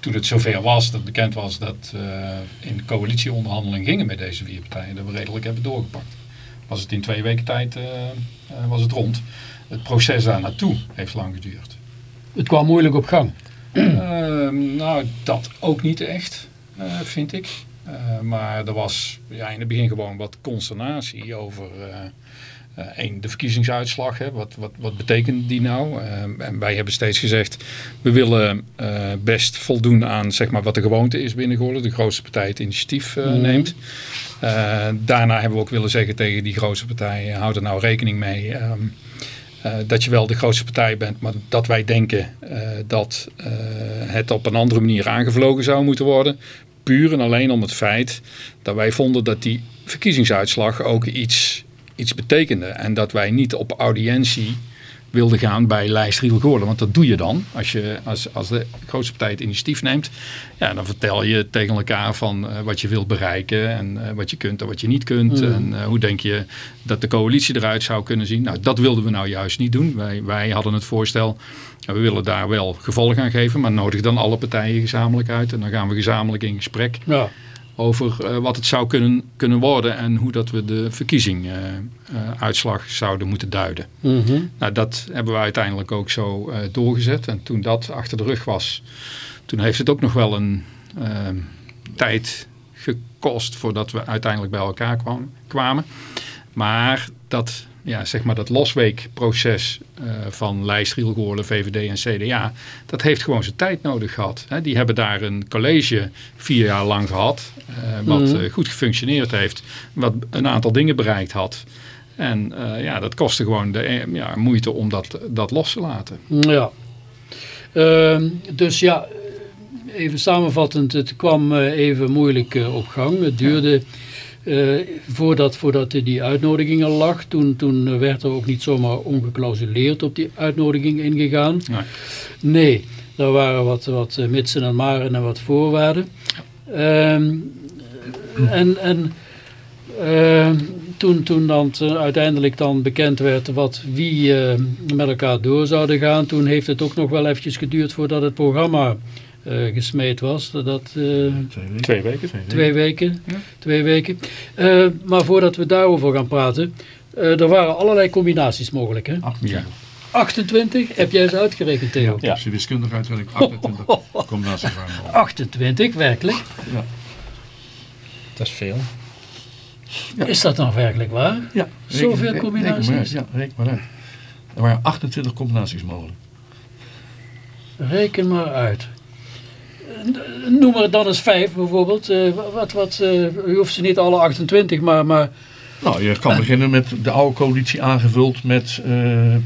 toen het zover was, dat bekend was dat we in de coalitieonderhandeling gingen met deze vier partijen, dat we redelijk hebben doorgepakt. Was het in twee weken tijd eh, eh, was het rond. Het proces daar naartoe heeft lang geduurd. Het kwam moeilijk op gang. Ehm, nou, dat ook niet echt, eh, vind ik. Eh, maar er was ja, in het begin gewoon wat consternatie over eh, één, de verkiezingsuitslag. Hè. Wat, wat, wat betekent die nou? Ehm, en wij hebben steeds gezegd, we willen best voldoen aan zeg maar, wat de gewoonte is binnen Goorlen. De grootste partij het initiatief Mhm. neemt. Daarna hebben we ook willen zeggen tegen die grootste partij, houd er nou rekening mee. ehm, eh, dat je wel de grootste partij bent, maar dat wij denken eh, dat eh, het op een andere manier aangevlogen zou moeten worden. Puur en alleen om het feit dat wij vonden dat die verkiezingsuitslag ook iets, iets betekende. En dat wij niet op audiëntie wilden gaan bij lijst Riel Goorlen. Want dat doe je dan. Als, je, als, als de grootste partij het initiatief neemt. Ja, dan vertel je tegen elkaar van eh, wat je wilt bereiken. En eh, wat je kunt en wat je niet kunt. Mm. En eh, hoe denk je dat de coalitie eruit zou kunnen zien. Nou, dat wilden we nou juist niet doen. Wij, wij hadden het voorstel. We willen daar wel gevolg aan geven. Maar nodig dan alle partijen gezamenlijk uit. En dan gaan we gezamenlijk in gesprek Ja. Over eh, wat het zou kunnen, kunnen worden. En hoe dat we de verkiezing-uitslag zouden moeten duiden. Mhm. Nou, dat hebben we uiteindelijk ook zo eh, doorgezet. En toen dat achter de rug was, toen heeft het ook nog wel een ehm, tijd gekost voordat we uiteindelijk bij elkaar kwam, kwamen. Maar dat, ja, zeg maar dat losweekproces eh, van lijst Rielgoorlen, VVD en CDA, dat heeft gewoon zijn tijd nodig gehad. Hè. Die hebben daar een college vier jaar lang gehad, eh, wat Mhm. eh, goed gefunctioneerd heeft, wat een aantal dingen bereikt had. En ja, dat kostte gewoon de ja, moeite om dat, dat los te laten. Ja. Ehm, dus ja, even samenvattend, het kwam even moeilijk op gang. Het duurde eh, voordat, voordat die uitnodiging er lag. Toen, toen werd er ook niet zomaar ongeclausuleerd op die uitnodiging ingegaan. Nee. Nee, er waren wat, wat mitsen en maren en wat voorwaarden. Ehm, en en ehm, toen, toen dan te- uiteindelijk dan bekend werd wat wie eh, met elkaar door zouden gaan, toen heeft het ook nog wel eventjes geduurd voordat het programma eh, gesmeed was. Dat, eh, Twee weken. Twee weken. twee weken. Ja. Twee weken. Eh, maar voordat we daarover gaan praten, eh, er waren allerlei combinaties mogelijk. Hè? 28. 28, heb jij ze uitgerekend Theo? Ja. Als je wiskundig uitwerkt, 28 combinaties waren mogelijk. 28, werkelijk. Dat is veel. Is dat dan werkelijk waar? Ja. Zoveel Reken- reken combinaties? maar uit, Ja, reken maar uit. Er waren 28 combinaties mogelijk. Reken maar uit. Eh, Noem er dan eens vijf bijvoorbeeld. Eh, wat, wat, eh, u hoeft ze niet alle 28, maar, maar Nou, je kan beginnen met de oude coalitie aangevuld met eh,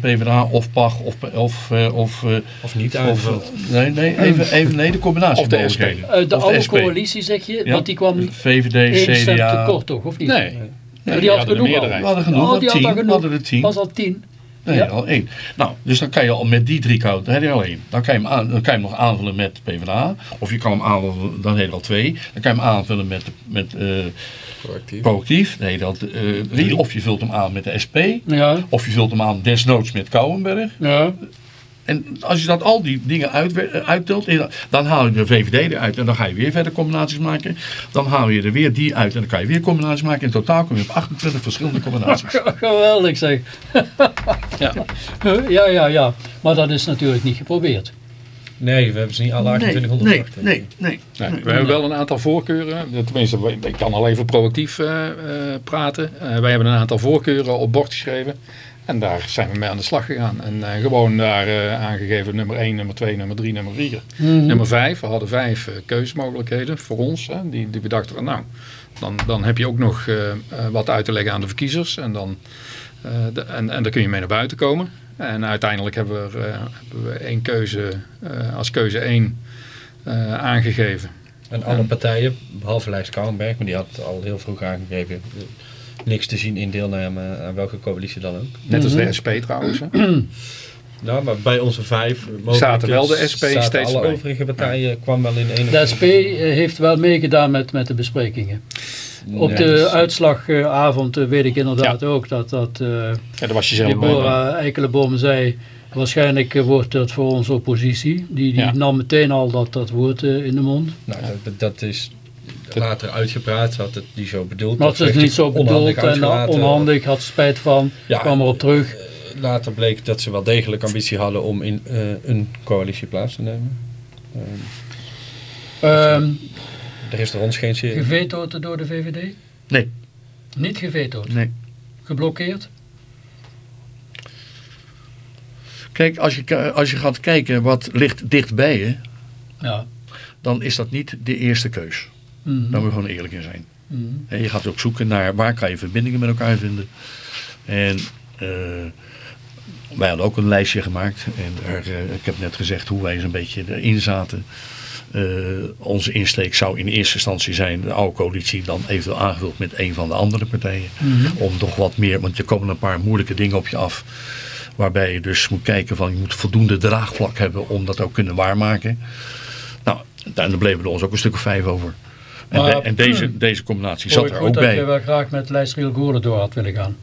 PvdA of PAG of, of, eh, of, Of niet of aangevuld. nee, nee, even, even nee, de combinatie Of de eh, de Of oude SP. coalitie zeg je, Ja. want die kwam VVD, CDA. tekort toch, of niet? Nee, Maar die had hadden de genoeg al. We hadden genoeg, Oh, we die hadden had tien. al We genoeg. hadden er tien. was al tien. Nee, Ja. al één. Nou, dus dan kan je al met die drie koud, dan heb je al één. Dan kan je hem, aan, dan kan je hem nog aanvullen met PvdA. Of je kan hem aanvullen, dan heb je al twee. Dan kan je hem aanvullen met, met eh proactief. Dan heb je er al eh, drie. Of je vult hem aan met de SP. Ja, Of je vult hem aan desnoods met Kouwenberg. ja. En als je dat al die dingen uitwe- eh, uittelt, en dan haal je de VVD eruit en dan ga je weer verder combinaties maken. Dan haal je er weer die uit en dan kan je weer combinaties maken. In totaal kom je op 28 verschillende combinaties. Geweldig zeg. Ja. ja, ja, ja. Maar dat is natuurlijk niet geprobeerd. Nee, we hebben ze niet alle Nee, 2800 nee, nee, nee. Nee, we hebben wel een aantal voorkeuren. Tenminste, ik kan al even proactief eh, eh, praten. Eh, wij hebben een aantal voorkeuren op bord geschreven. En daar zijn we mee aan de slag gegaan. En eh, gewoon daar eh, aangegeven nummer 1, nummer 2, nummer 3, nummer 4. Mhm. Nummer 5, we hadden vijf eh, keuzemogelijkheden voor ons. Hè, die, die we dachten van nou, dan, dan heb je ook nog eh, eh, wat uit te leggen aan de verkiezers. En, dan, eh, de- en, en daar kun je mee naar buiten komen. En uiteindelijk hebben we, hebben we één keuze eh, als keuze 1 eh, aangegeven. En alle partijen, behalve Lijst Kouwenberg, maar die had al heel vroeg aangegeven, niks te zien in deelname aan welke coalitie dan ook. Net als Mhm. de SP trouwens. Hè. Nou, maar bij onze vijf Zaten wel de SP zaten steeds alle bij. overige partijen kwam wel in één De SP eh, heeft wel meegedaan met, met de besprekingen. Op de dus- uitslagavond eh, weet ik inderdaad ook dat, dat eh Ja, daar was je zelf bij. Deborah Eikelenboom zei... Waarschijnlijk wordt dat voor onze oppositie. Die, die Ja. nam meteen al dat, dat woord in de mond. Nou, dat, dat is later uitgepraat, ze had het niet zo bedoeld. Maar het is niet zo bedoeld en onhandig, had spijt van, Ja, kwam erop terug. eh, Later bleek dat ze wel degelijk ambitie hadden om in eh, een coalitie plaats te nemen. Ehm, Ehm er is er ons geen serie. gevetood door de VVD? Nee. Niet gevetood? Nee. Geblokkeerd? Kijk, als je, als je gaat kijken wat ligt dichtbij je, Ja. dan is dat niet de eerste keus. Mhm. Daar moet je gewoon eerlijk in zijn. Mhm. En je gaat ook zoeken naar waar kan je verbindingen met elkaar vinden. En eh, wij hadden ook een lijstje gemaakt. En daar, eh, ik heb net gezegd hoe wij zo'n beetje erin zaten. Eh, onze insteek zou in eerste instantie zijn de oude coalitie dan eventueel aangevuld met een van de andere partijen. Mhm. Om toch wat meer, want er komen een paar moeilijke dingen op je af. Waarbij je dus moet kijken van je moet voldoende draagvlak hebben om dat ook kunnen waarmaken. Nou, daar bleven er ons ook een stuk of vijf over. En, Maar- de- en deze, deze combinatie Hoor zat er ook dat bij. je wel graag met lijst Riel door had willen gaan.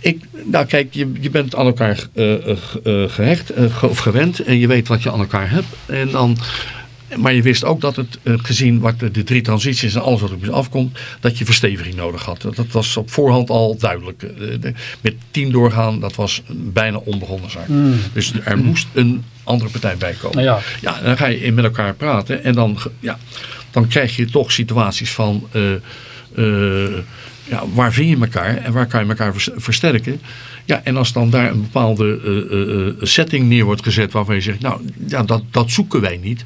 Ik, nou kijk, je, je bent aan elkaar eh, eh, eh, gehecht eh, ge- of gewend en je weet wat je aan elkaar hebt. En dan, maar je wist ook dat het, gezien wat de, de drie transities en alles wat er op je afkomt, dat je versteviging nodig had. Dat, dat was op voorhand al duidelijk. De- met tien doorgaan, dat was bijna onbegonnen zaak. Dus er moest een andere partij bij komen. Nou ja, dan ga je in- met elkaar praten en dan, ja, dan krijg je toch situaties van eh, eh, ja, waar vind je elkaar en waar kan je elkaar vers- versterken. Ja, en als dan daar een bepaalde eh, setting neer wordt gezet waarvan je zegt, nou ja, dat, dat zoeken wij niet.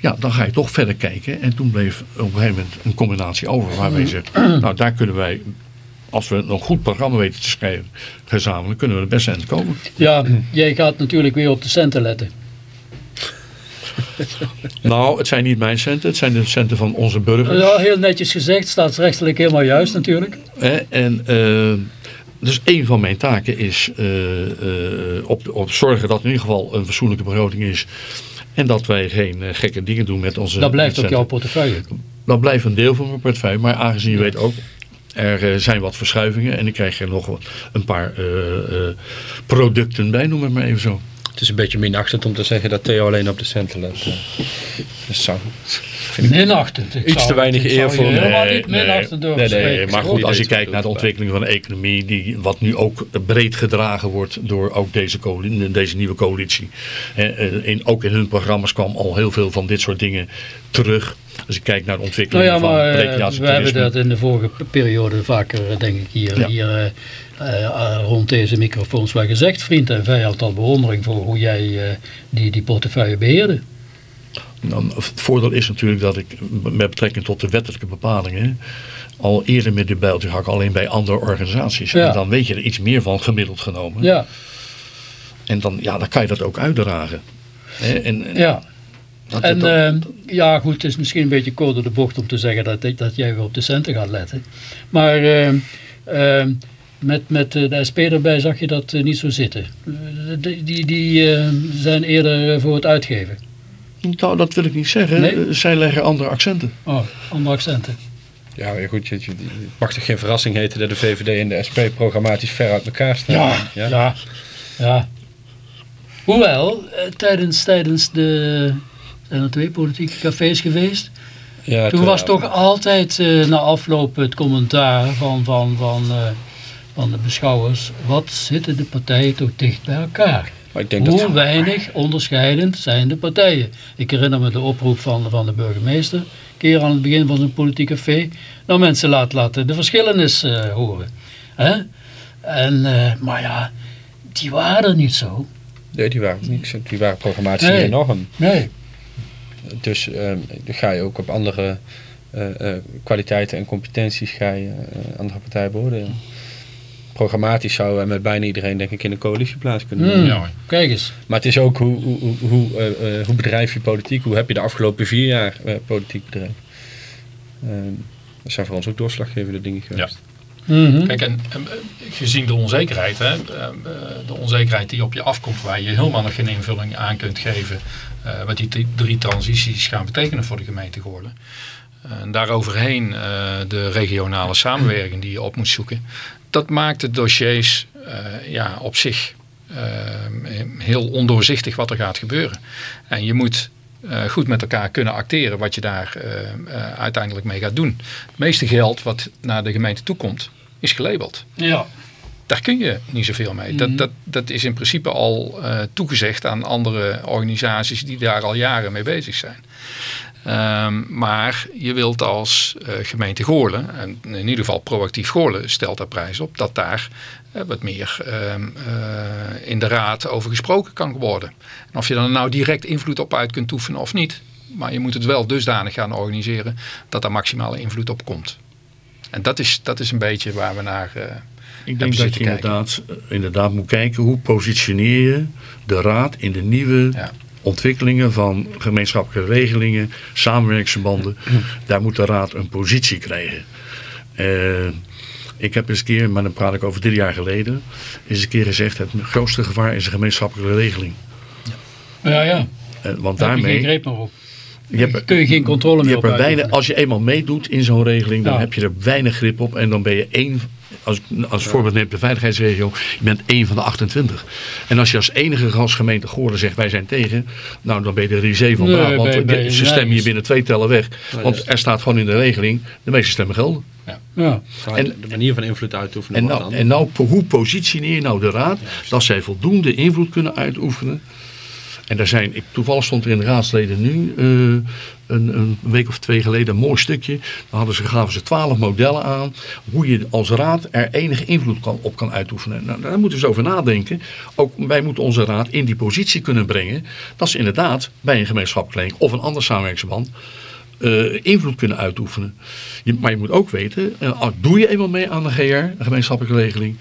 Ja, dan ga je toch verder kijken. En toen bleef op een gegeven moment een combinatie over waarbij je zegt, nou daar kunnen wij, als we een goed programma weten te schrijven, gezamenlijk, kunnen we er best aan komen. ja, jij gaat natuurlijk weer op de centen letten. Nou, het zijn niet mijn centen, het zijn de centen van onze burgers. Ja, heel netjes gezegd, staatsrechtelijk helemaal juist natuurlijk. Hè, en eh, dus een van mijn taken is eh, op, op zorgen dat in ieder geval een fatsoenlijke begroting is. En dat wij geen gekke dingen doen met onze Dat blijft ook jouw portefeuille. Dat blijft een deel van mijn portefeuille. Maar aangezien je weet ook, er zijn wat verschuivingen. En ik krijg er nog een paar producten bij, noem het maar even zo. Het is een beetje minachtend om te zeggen dat Theo alleen op de centen let. Dat zou, Minachtend. Ik Iets zou- te weinig ik eer voor- helemaal Nee, niet minachtend door nee, nee, maar goed, als je kijkt naar de ontwikkeling van de economie, die, wat nu ook breed gedragen wordt door ook deze, deze nieuwe coalitie. Hè, eh, in, ook in hun programma's kwam al heel veel van dit soort dingen terug. Als je kijkt naar de Nou ontwikkeling ja, van maar eh, recreatie we hebben dat in de vorige periode vaker, eh, denk ik, hier, Ja. hier eh, eh, rond deze microfoons wel gezegd. Vriend en vijand al bewondering voor hoe jij eh, die, die portefeuille beheerde. Dan, het voordeel is natuurlijk dat ik met betrekking tot de wettelijke bepalingen al eerder met dit bijltje hak alleen bij andere organisaties. Ja. En dan weet je er iets meer van gemiddeld genomen. Ja, En dan, ja, dan kan je dat ook uitdragen. En, ja. dat- En dat- ja, goed, het is misschien een beetje kort door de bocht om te zeggen dat, dat jij weer op de centen gaat letten. Maar met, met eh, de SP erbij zag je dat eh, niet zo zitten. Eh, die die, die eh, zijn eerder voor het uitgeven. Nou, dat wil ik niet zeggen. Nee? Zij leggen andere accenten. Oh, andere accenten. ja, maar goed, het mag toch geen verrassing heten dat de VVD en de SP programmatisch ver uit elkaar staan. Ja, ja. ja. Hoewel, tijdens, tijdens de... Zijn er twee politieke cafés geweest? Ja, Toen was toch altijd eh, na afloop het commentaar van, van, van, eh, van de beschouwers. Wat zitten de partijen toch dicht bij elkaar? Maar ik denk Hoe dat... weinig onderscheidend zijn de partijen? Ik herinner me de oproep van, van de burgemeester, een keer aan het begin van zijn politieke café. Nou mensen, laat, laten de verschillen eens eh, horen. Hè? En, eh, maar ja, die waren er niet zo. Nee, die waren, niet zo- die waren programmatisch Nee. enorm. Nee. Dus eh, dan ga je ook op andere eh, kwaliteiten en competenties ga je andere partijen beoordelen. Programmatisch zou met bijna iedereen denk ik in een coalitie plaats kunnen Hmm, nemen. Kijk eens. Maar het is ook hoe, hoe, hoe, hoe, eh, eh, hoe bedrijf je politiek, hoe heb je de afgelopen vier jaar eh, politiek bedrijf. Ehm, dat zijn voor ons ook doorslaggevende dingen geweest. Mhm. Kijk, en, en, gezien de onzekerheid, hè, de onzekerheid die op je afkomt, waar je helemaal nog geen invulling aan kunt geven, eh, wat die t- drie transities gaan betekenen voor de gemeente Goorlen. En daaroverheen eh, de regionale samenwerking die je op moet zoeken. Dat maakt de dossiers eh, ja, op zich eh, heel ondoorzichtig wat er gaat gebeuren. En je moet eh, goed met elkaar kunnen acteren wat je daar uiteindelijk mee gaat doen. Het meeste geld wat naar de gemeente toe komt, is gelabeld. Ja. Daar kun je niet zoveel mee. Mhm. Dat, dat, dat is in principe al toegezegd aan andere organisaties die daar al jaren mee bezig zijn. Ehm, maar je wilt als eh, gemeente Goorlen, en in ieder geval proactief Goorlen stelt daar prijs op, dat daar eh, wat meer ehm, eh, in de raad over gesproken kan worden. En of je dan nou direct invloed op uit kunt oefenen of niet. Maar je moet het wel dusdanig gaan organiseren dat daar maximale invloed op komt. En dat is, dat is een beetje waar we naar... Ik denk dat je inderdaad, inderdaad moet kijken hoe positioneer je de raad in de nieuwe Ja. Ontwikkelingen van gemeenschappelijke regelingen, samenwerkingsverbanden. Daar moet de raad een positie krijgen. Eh, ik heb eens een keer, maar dan praat ik over drie jaar geleden, eens een keer gezegd het grootste gevaar is een gemeenschappelijke regeling. Ja, ja. Eh, want Daar heb je geen daarmee, greep meer op. je hebt, kun je geen controle je meer hebt op er weinig, uitoefenen. als je eenmaal meedoet in zo'n regeling, dan Ja. heb je er weinig grip op. En dan ben je één, als, als voorbeeld neemt de veiligheidsregio, je bent één van de 28. En als je als enige als gemeente zegt wij zijn tegen, nou dan ben je de risée van Nee, Brabant. want ze stemmen je binnen twee tellen weg. Want er staat gewoon in de regeling, de meeste stemmen gelden. Ja. En de manier van invloed uitoefenen En nou, dan. en nou hoe positioneer je nou de raad dat zij voldoende invloed kunnen uitoefenen? En daar zijn, ik, toevallig stond er in de raadsleden nu eh, een, een week of twee geleden een mooi stukje. Dan hadden ze, gaven ze twaalf modellen aan hoe je als raad er enige invloed kan, op kan uitoefenen. Nou, daar moeten we eens over nadenken. Ook wij moeten onze raad in die positie kunnen brengen dat ze inderdaad bij een gemeenschappelijk of een ander samenwerkingsverband eh, invloed kunnen uitoefenen. Je, maar je moet ook weten, eh, doe je eenmaal mee aan de GR, een gemeenschappelijke regeling,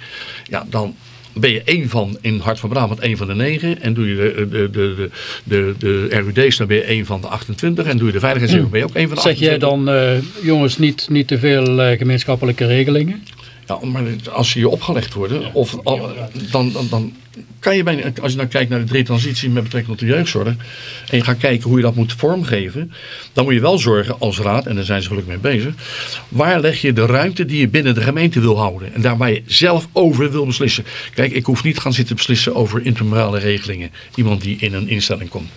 ja, dan ben je één van, in Hart van Brabant, één van de negen. En doe je de, de, de, de, de, de RUD's, dan ben je één van de 28. En doe je de veiligheidsregio, ben je ook één van de Zeg 28. jij dan, eh, jongens, niet, niet te veel eh, gemeenschappelijke regelingen? Ja, maar als ze je opgelegd worden, of, al- dan, dan, dan kan je bijna, als je nou kijkt naar de drie transities met betrekking tot de jeugdzorg, en je gaat kijken hoe je dat moet vormgeven, dan moet je wel zorgen als raad, en daar zijn ze gelukkig mee bezig, waar leg je de ruimte die je binnen de gemeente wil houden, en daar waar je zelf over wil beslissen. Kijk, ik hoef niet gaan zitten beslissen over intramurale regelingen, iemand die in een instelling komt.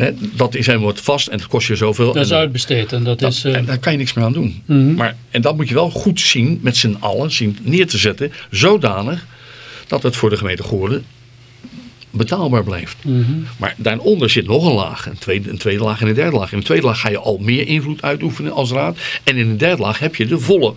Hè, dat is helemaal wat vast en het kost je zoveel. Dat is dan- uitbesteed en dat dat- is... eh, en daar kan je niks meer aan doen. Mhm. maar, en dat moet je wel goed zien, met z'n allen, zien neer te zetten, zodanig dat het voor de gemeente Goorlen betaalbaar blijft. mhm. Maar daaronder zit nog een laag, een tweede, een tweede laag en een derde laag. In de tweede laag ga je al meer invloed uitoefenen als raad. En in de derde laag heb je de volle,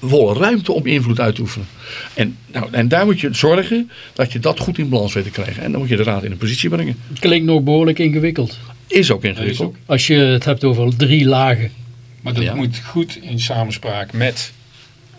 volle ruimte om invloed uit te oefenen. En, nou, en daar moet je zorgen dat je dat goed in balans weet te krijgen. En dan moet je de raad in een positie brengen. Klinkt nog behoorlijk ingewikkeld. Is ook ingewikkeld. Als je het hebt over drie lagen. Maar dat Ja. moet goed in samenspraak met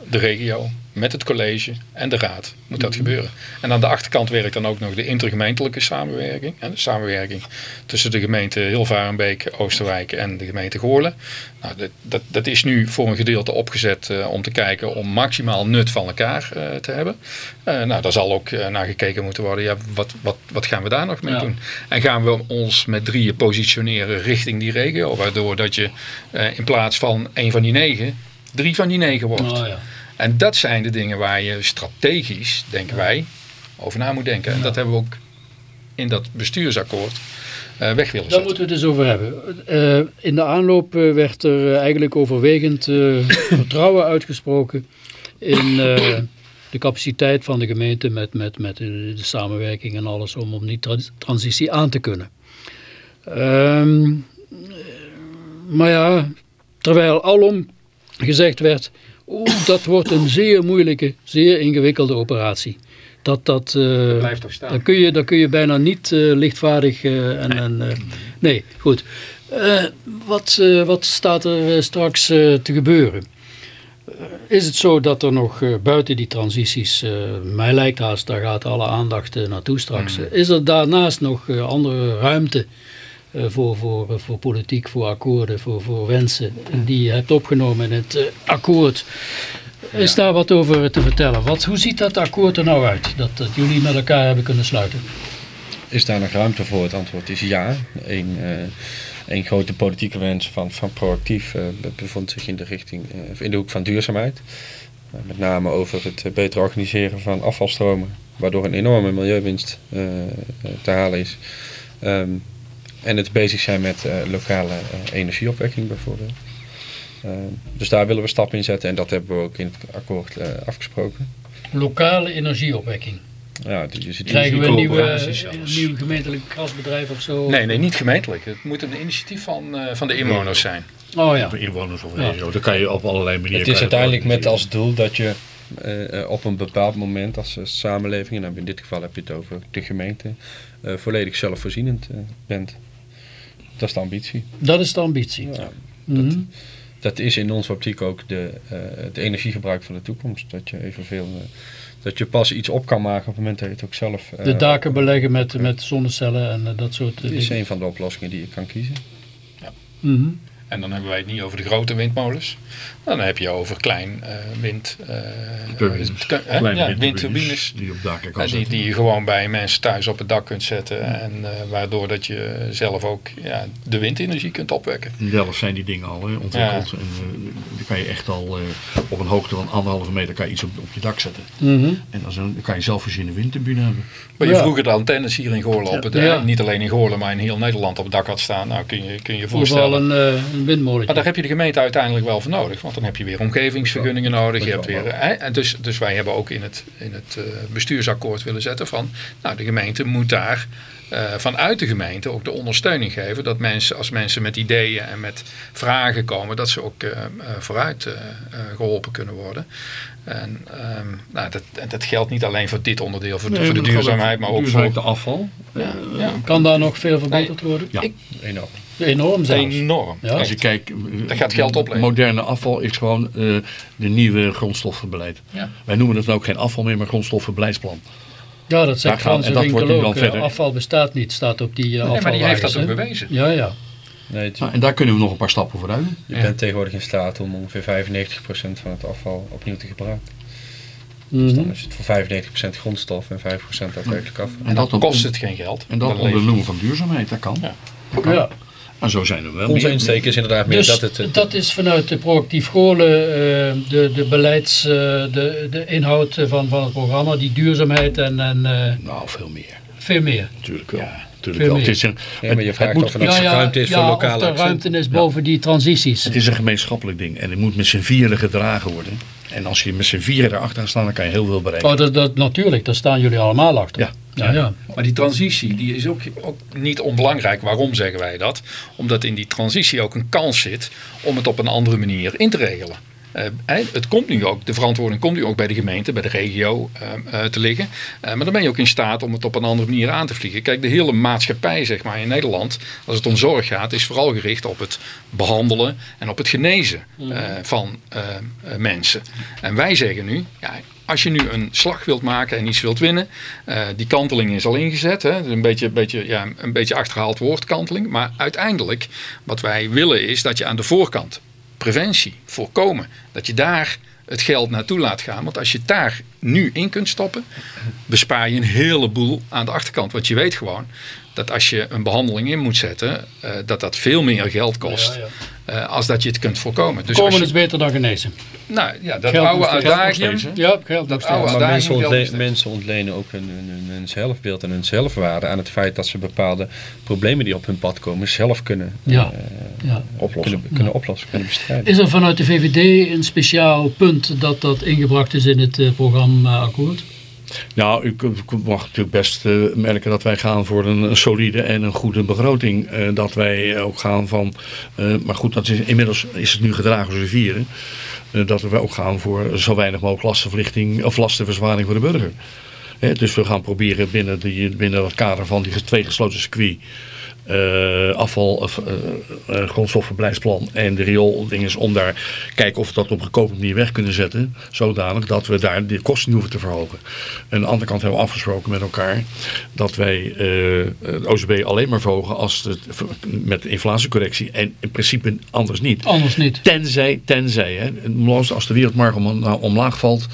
de regio, met het college en de raad moet dat gebeuren. En aan de achterkant werkt dan ook nog de intergemeentelijke samenwerking. hè, De samenwerking tussen de gemeente Hilvarenbeek, Oosterwijk en de gemeente Goorlen. Nou, dat, dat, dat is nu voor een gedeelte opgezet eh, om te kijken om maximaal nut van elkaar eh, te hebben. Eh, nou, daar zal ook naar gekeken moeten worden. Ja, wat, wat, wat gaan we daar nog mee Ja. doen? En gaan we ons met drieën positioneren richting die regio? Waardoor dat je in plaats van één van die negen, drie van die negen wordt. Oh, ja. En dat zijn de dingen waar je strategisch, denken wij, over na moet denken. En dat hebben we ook in dat bestuursakkoord eh, weg willen Daar zetten. moeten we het dus over hebben. Eh, in de aanloop eh, werd er eigenlijk overwegend vertrouwen uitgesproken in, de capaciteit van de gemeente met, met, met de, de samenwerking en alles om, om die tra- transitie aan te kunnen. Ehm, maar ja, terwijl alom gezegd werd, oeh, dat wordt een zeer moeilijke, zeer ingewikkelde operatie. Dat, dat, eh, Blijft toch staan. dan kun je, dan kun je bijna niet eh, lichtvaardig eh, en, en eh, nee, goed. Wat, wat staat er straks te gebeuren? Is het zo dat er nog buiten die transities, mij lijkt haast, daar gaat alle aandacht naartoe straks. Mm. eh, Is er daarnaast nog andere ruimte voor, voor, voor politiek, voor akkoorden, voor, voor wensen die je hebt opgenomen in het eh, akkoord? Is daar wat over te vertellen? Wat, hoe ziet dat akkoord er nou uit, dat, dat jullie met elkaar hebben kunnen sluiten? Is daar nog ruimte voor? Het antwoord is ja. Een, eh, een grote politieke wens van, van proactief eh, be- bevond zich in de richting, eh, in de hoek van duurzaamheid. Eh, met name over het eh, beter organiseren van afvalstromen, waardoor een enorme milieuwinst eh, eh, te halen is. Ehm, en het bezig zijn met eh, lokale eh, energieopwekking bijvoorbeeld. Ehm, dus daar willen we stappen in zetten en dat hebben we ook in het akkoord eh, afgesproken. Lokale energieopwekking. Ja, dus je ziet Krijgen we een nieuwe, nieuw gemeentelijk gasbedrijf of zo? Nee, nee, niet gemeentelijk. Het moet een initiatief van, eh, van de inwoners zijn. Oh ja. Voor inwoners of Ja. regio. Dan kan je op allerlei manieren... Het is uiteindelijk met als doel dat je eh, eh, op een bepaald moment als eh, samenleving, en dan in dit geval heb je het over de gemeente, eh, volledig zelfvoorzienend eh, bent. Dat is de ambitie. Dat is de ambitie. Ja, Mhm. dat is in onze optiek ook de, eh, het energiegebruik van de toekomst. Dat je evenveel, eh, dat je pas iets op kan maken op het moment dat je het ook zelf... eh, De daken beleggen met, met zonnecellen en dat soort eh, Dat is dingen. een van de oplossingen die je kan kiezen. Mhm. En dan hebben wij het niet over de grote windmolens. Dan heb je over klein eh, wind... eh, Turbines. Kleine ja, windturbines. Die je op daken kan Ja, die, die je gewoon bij mensen thuis op het dak kunt zetten. En eh, waardoor dat je zelf ook ja, de windenergie kunt opwekken. In Delft zijn die dingen al hè, ontwikkeld. En eh, dan kan je echt al eh, op een hoogte van anderhalve meter kan je iets op, op je dak zetten. Mhm. En dan, dan kan je zelfvoorziene windturbine hebben. Maar je Ja. vroeger de antennes hier in Goorlen op het, Ja. eh, niet alleen in Goorlen, maar in heel Nederland op het dak had staan. Nou, kun je kun je voorstellen. een, eh, een. Maar daar heb je de gemeente uiteindelijk wel voor nodig. Want dan heb je weer omgevingsvergunningen nodig. Je hebt weer, hè, en dus, dus wij hebben ook in het, in het eh, bestuursakkoord willen zetten van... Nou, de gemeente moet daar eh, vanuit de gemeente ook de ondersteuning geven. Dat mensen, als mensen met ideeën en met vragen komen... dat ze ook eh, vooruit eh, eh, geholpen kunnen worden. En ehm, nou, dat, dat geldt niet alleen voor dit onderdeel, voor, de- voor de duurzaamheid... maar ook voor... de afval. Ja, ja, Kan daar nog veel verbeterd worden? Ja. Enorm. Enorm zelfs. enorm. Ja. Als je kijkt, eh, Dat gaat geld opleveren. Moderne afval is gewoon eh, de nieuwe grondstoffenbeleid. Ja. Wij noemen het ook geen afval meer, maar grondstoffenbeleidsplan. Ja, dat zegt Frans en dat wordt dan ook. eh, verder. Afval bestaat niet, staat op die uh, Nee, maar die heeft dat ook bewezen. Ja, ja. Nee, het- Nou, en daar kunnen we nog een paar stappen vooruit je Ja. bent tegenwoordig in staat om ongeveer 95% van het afval opnieuw te gebruiken. Mhm. Dus dan is het voor 95% grondstof en 5% daadwerkelijk afval. En dat kost het geen geld. En dat onder de noemer van duurzaamheid, dat kan. Ja. Dat kan. Ja. En zo zijn er wel Onze meer- insteek is inderdaad meer Dus dat het... het- dat is vanuit de proactief Goorlen eh, de, de beleids, eh, de, de inhoud van, van het programma, die duurzaamheid en, en eh, Nou, veel meer. veel meer. Natuurlijk wel. Ja, Natuurlijk wel. Het is een, Ja, maar je het- vraagt moet- of er ruimte is voor lokale of er ruimte is boven die transities. Het is een gemeenschappelijk ding en het moet met z'n vieren gedragen worden. En als je met z'n vieren erachter gaat staan, dan kan je heel veel bereiken. Oh, dat, dat, natuurlijk, daar staan jullie allemaal achter. Ja. Ja, ja. Maar die transitie die is ook, ook niet onbelangrijk. Waarom zeggen wij dat? Omdat in die transitie ook een kans zit om het op een andere manier in te regelen. Eh, het komt nu ook, de verantwoording komt nu ook bij de gemeente, bij de regio eh, eh, te liggen. Maar dan ben je ook in staat om het op een andere manier aan te vliegen. Kijk, de hele maatschappij zeg maar, in Nederland, als het om zorg gaat, is vooral gericht op het behandelen en op het genezen eh, van mensen. En wij zeggen nu, ja, als je nu een slag wilt maken en iets wilt winnen, eh, die kanteling is al ingezet. Hè? Een, beetje, beetje, ja, een beetje achterhaald woord kanteling. Maar uiteindelijk, wat wij willen is dat je aan de voorkant preventie, voorkomen, dat je daar het geld naartoe laat gaan. Want als je daar nu in kunt stoppen, bespaar je een heleboel aan de achterkant. Want je weet gewoon dat als je een behandeling in moet zetten, eh, dat dat veel meer geld kost. Ja, ja. eh, als dat je het kunt voorkomen. Dus Komen als is je, beter dan genezen. nou ja, dat Geld oude adagium? Ja, geld Dat oude- Maar mensen, ontlenen ook hun, hun, hun zelfbeeld en hun zelfwaarde aan het feit dat ze bepaalde problemen die op hun pad komen zelf kunnen, Ja. eh, Ja. Oplossen. kunnen, kunnen oplossen, kunnen bestrijden. Is er vanuit de VVD een speciaal punt dat dat ingebracht is in het programma akkoord? Nou, u mag natuurlijk best eh, merken dat wij gaan voor een, solide en een goede begroting. Eh, dat wij ook gaan van, eh, maar goed, dat is, inmiddels is het nu gedragen de vieren. eh, dat we ook gaan voor zo weinig mogelijk lastenverlichting of lastenverzwaring voor de burger. Dus we gaan proberen binnen, die, binnen het kader van die twee gesloten circuit eh, afval, of, eh, eh, grondstoffenbeleidsplan en de riool-dinges om daar kijken of we dat op een goedkope manier weg kunnen zetten. Zodanig dat we daar de kosten niet hoeven te verhogen. En aan de andere kant hebben we afgesproken met elkaar dat wij eh het OCB alleen maar verhogen als het met inflatiecorrectie en in principe anders niet. Anders niet. Tenzij, tenzij, hè, als de wereldmarkt om, nou, omlaag valt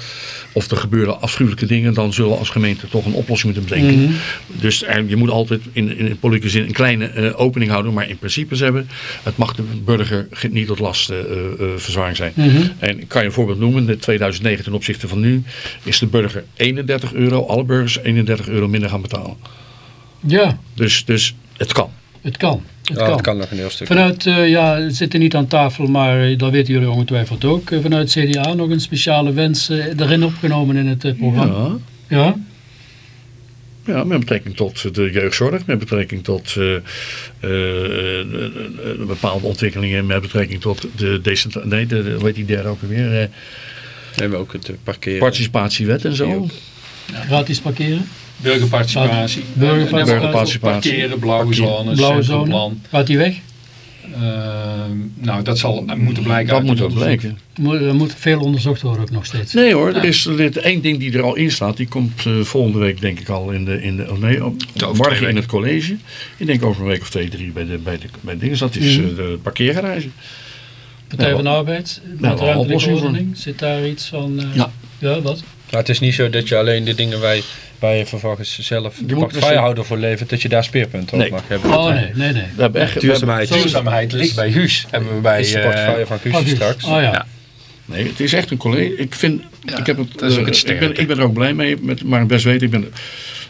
of er gebeuren afschuwelijke dingen, dan zullen we als gemeente toch een oplossing moeten bedenken. Mhm. Dus er, je moet altijd in, in politieke zin een kleine eh, opening houden, maar in principe hebben, het mag de burger ge- niet tot last eh, eh, verzwaring zijn. Mhm. En ik kan je een voorbeeld noemen, in 2009 ten opzichte van nu is de burger 31 euro, alle burgers 31 euro minder gaan betalen. Ja, Dus, dus het kan. het kan. Het Ja, kan. dat kan nog een heel stuk. Vanuit, eh, ja, we zitten niet aan tafel, maar dat weten jullie ongetwijfeld ook. Vanuit CDA nog een speciale wens erin opgenomen in het programma. Ja. Ja. Ja, met betrekking tot de jeugdzorg, met betrekking tot eh, eh, eh, bepaalde ontwikkelingen, met betrekking tot de decent, nee, de, heet die derde ook weer, eh, We hebben ook het parkeren. participatiewet en zo. Gratis parkeren. burgerparticipatie, Burgerparticipatie. Burgerparticipatie. parkeren, blauwe zones, Blauwe zone. Gaat die weg? Ehm, nou, dat zal moeten blijken Dat moet ook blijken. Moet, er moet veel onderzocht worden ook nog steeds. Nee hoor, er is er één ding die er al in staat. Die komt eh, volgende week denk ik al in de, in de oh nee, morgen in het college. Ik denk over een week of twee, drie bij de, bij de, bij de dingen. Dat is Mhm. eh, de parkeergarage. Partij van de Arbeid, met wel een ruimtelijke ordening. Zit daar iets van... eh, Ja. Ja, wat? Maar het is niet zo dat je alleen de dingen je, waar je vervolgens zelf de moet portefeuillehouder voor levert, dat je daar speerpunten op Nee. mag hebben. Oh nee, nee, nee. We hebben echt, we hebben- Duurzaamheid. Duurzaamheid ligt bij Huus. Hebben we bij... is de eh, portefeuille van Guus. straks. Oh ja. Ja. Nee, het is echt een college. Ik vind, ik heb het, dat is ook eh, het ik, ben, ik ben er ook blij mee, met, maar best weten, ik ben,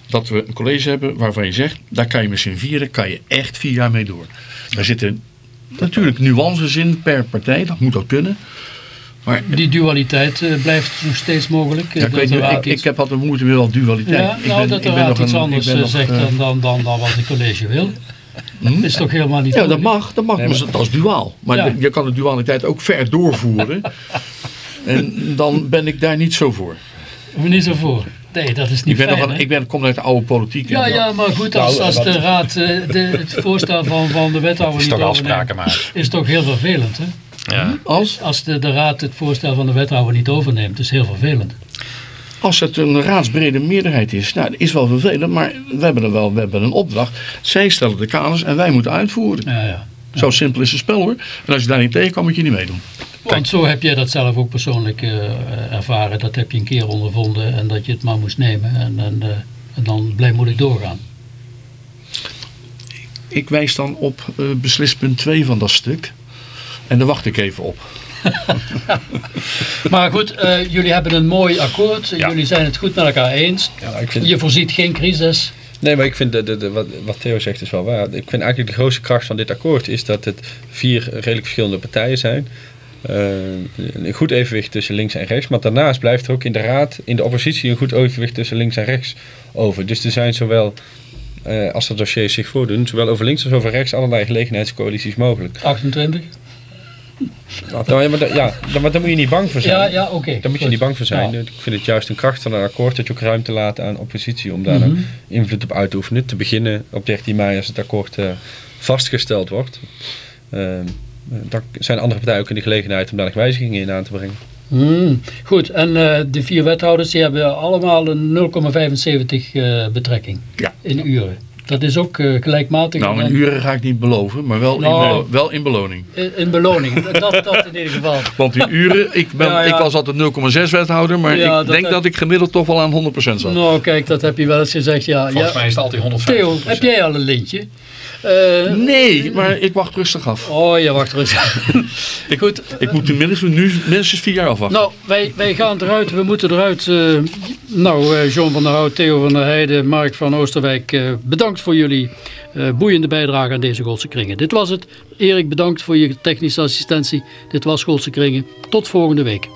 dat we een college hebben waarvan je zegt, daar kan je met z'n vieren, kan je echt vier jaar mee door. Daar zitten natuurlijk nuances in per partij, dat moet ook kunnen. Maar Die dualiteit eh, blijft nog steeds mogelijk. ja, eh, ik, weet ik, iets- ik heb altijd moeite met al dualiteit. Ja, ik nou, ben- dat de ik ben raad nog iets een- anders ik ben nog, zegt eh, dan, dan, dan, dan wat het college wil. hm? is toch helemaal niet Ja, dat mag, dat mag, Nee, maar maar- dat is duaal. Maar Ja. je kan de dualiteit ook ver doorvoeren. en dan ben ik daar niet zo voor. Niet zo voor. Nee, dat is Ik, niet ben fijn, een, ik ben, kom uit de oude politiek. Ja, ja, maar goed, als, Nou, als de raad de, het voorstel van, van de wethouder is niet toch afspraken maken. is toch heel vervelend, hè? Ja. Als, Als de, de raad het voorstel van de wethouder niet overneemt, is heel vervelend. als het een raadsbrede meerderheid is, nou, dat is wel vervelend, maar we hebben, er wel, we hebben een opdracht. Zij stellen de kaders en wij moeten uitvoeren. Ja, ja. Zo simpel is het spel hoor. En als je daar niet tegen kan, moet je niet meedoen. Want zo heb jij dat zelf ook persoonlijk eh, ervaren. Dat heb je een keer ondervonden en dat je het maar moest nemen. En, en, eh, en dan blijmoedig doorgaan. Ik wijs dan op eh, beslispunt 2 van dat stuk. En daar wacht ik even op. Maar goed, eh, jullie hebben een mooi akkoord. Jullie zijn het goed met elkaar eens. Ja, ik vind, Je voorziet geen crisis. nee, maar ik vind de, de, de- wat, wat Theo zegt is wel waar. Ik vind eigenlijk de grootste kracht van dit akkoord is dat het vier redelijk verschillende partijen zijn. Eh, een goed evenwicht tussen links en rechts. Maar daarnaast blijft er ook in de raad, in de oppositie, een goed evenwicht tussen links en rechts over. Dus er zijn zowel, eh, als de dossiers zich voordoen, zowel over links als over rechts allerlei gelegenheidscoalities mogelijk. 28. Nou, ja, maar, da- ja, maar daar moet je niet bang voor zijn. Ja, ja, oké. Daar moet je niet bang voor zijn. Ja. Ik vind het juist een kracht van een akkoord dat je ook ruimte laat aan oppositie om daar Mhm. invloed op uit te oefenen. Te beginnen op 13 mei als het akkoord eh, vastgesteld wordt. Ehm, dan zijn andere partijen ook in de gelegenheid om daar nog wijzigingen in aan te brengen. Hmm, goed, en eh, de vier wethouders die hebben allemaal een 0,75 eh, betrekking Ja. in uren. Dat is ook eh, gelijkmatig. Nou, in En- uren ga ik niet beloven, maar wel, in, Nou. wel in beloning. in, in beloning. dat, dat in ieder geval. Want in uren, ik, ben, Ja, ja. ik was altijd 0,6 wethouder, maar Ja, ik dat denk heb- dat ik gemiddeld toch wel aan 100% zat. Nou, kijk, dat heb je wel eens gezegd. Ja, Volgens ja. mij is het altijd 150. Theo, heb jij al een lintje? Eh, Nee, maar ik wacht rustig af. Oh, ja, wacht eens. Ik, Goed. ik moet nu minstens, nu minstens vier jaar afwachten. Nou, wij, wij gaan eruit. We moeten eruit. eh, nou, eh, John van der Hout, Theo van der Heijden, Mark van Oosterwijk. bedankt voor jullie boeiende bijdrage aan deze Goldse Kringen. Dit was het. Erik, bedankt voor je technische assistentie. Dit was Goldse Kringen. Tot volgende week.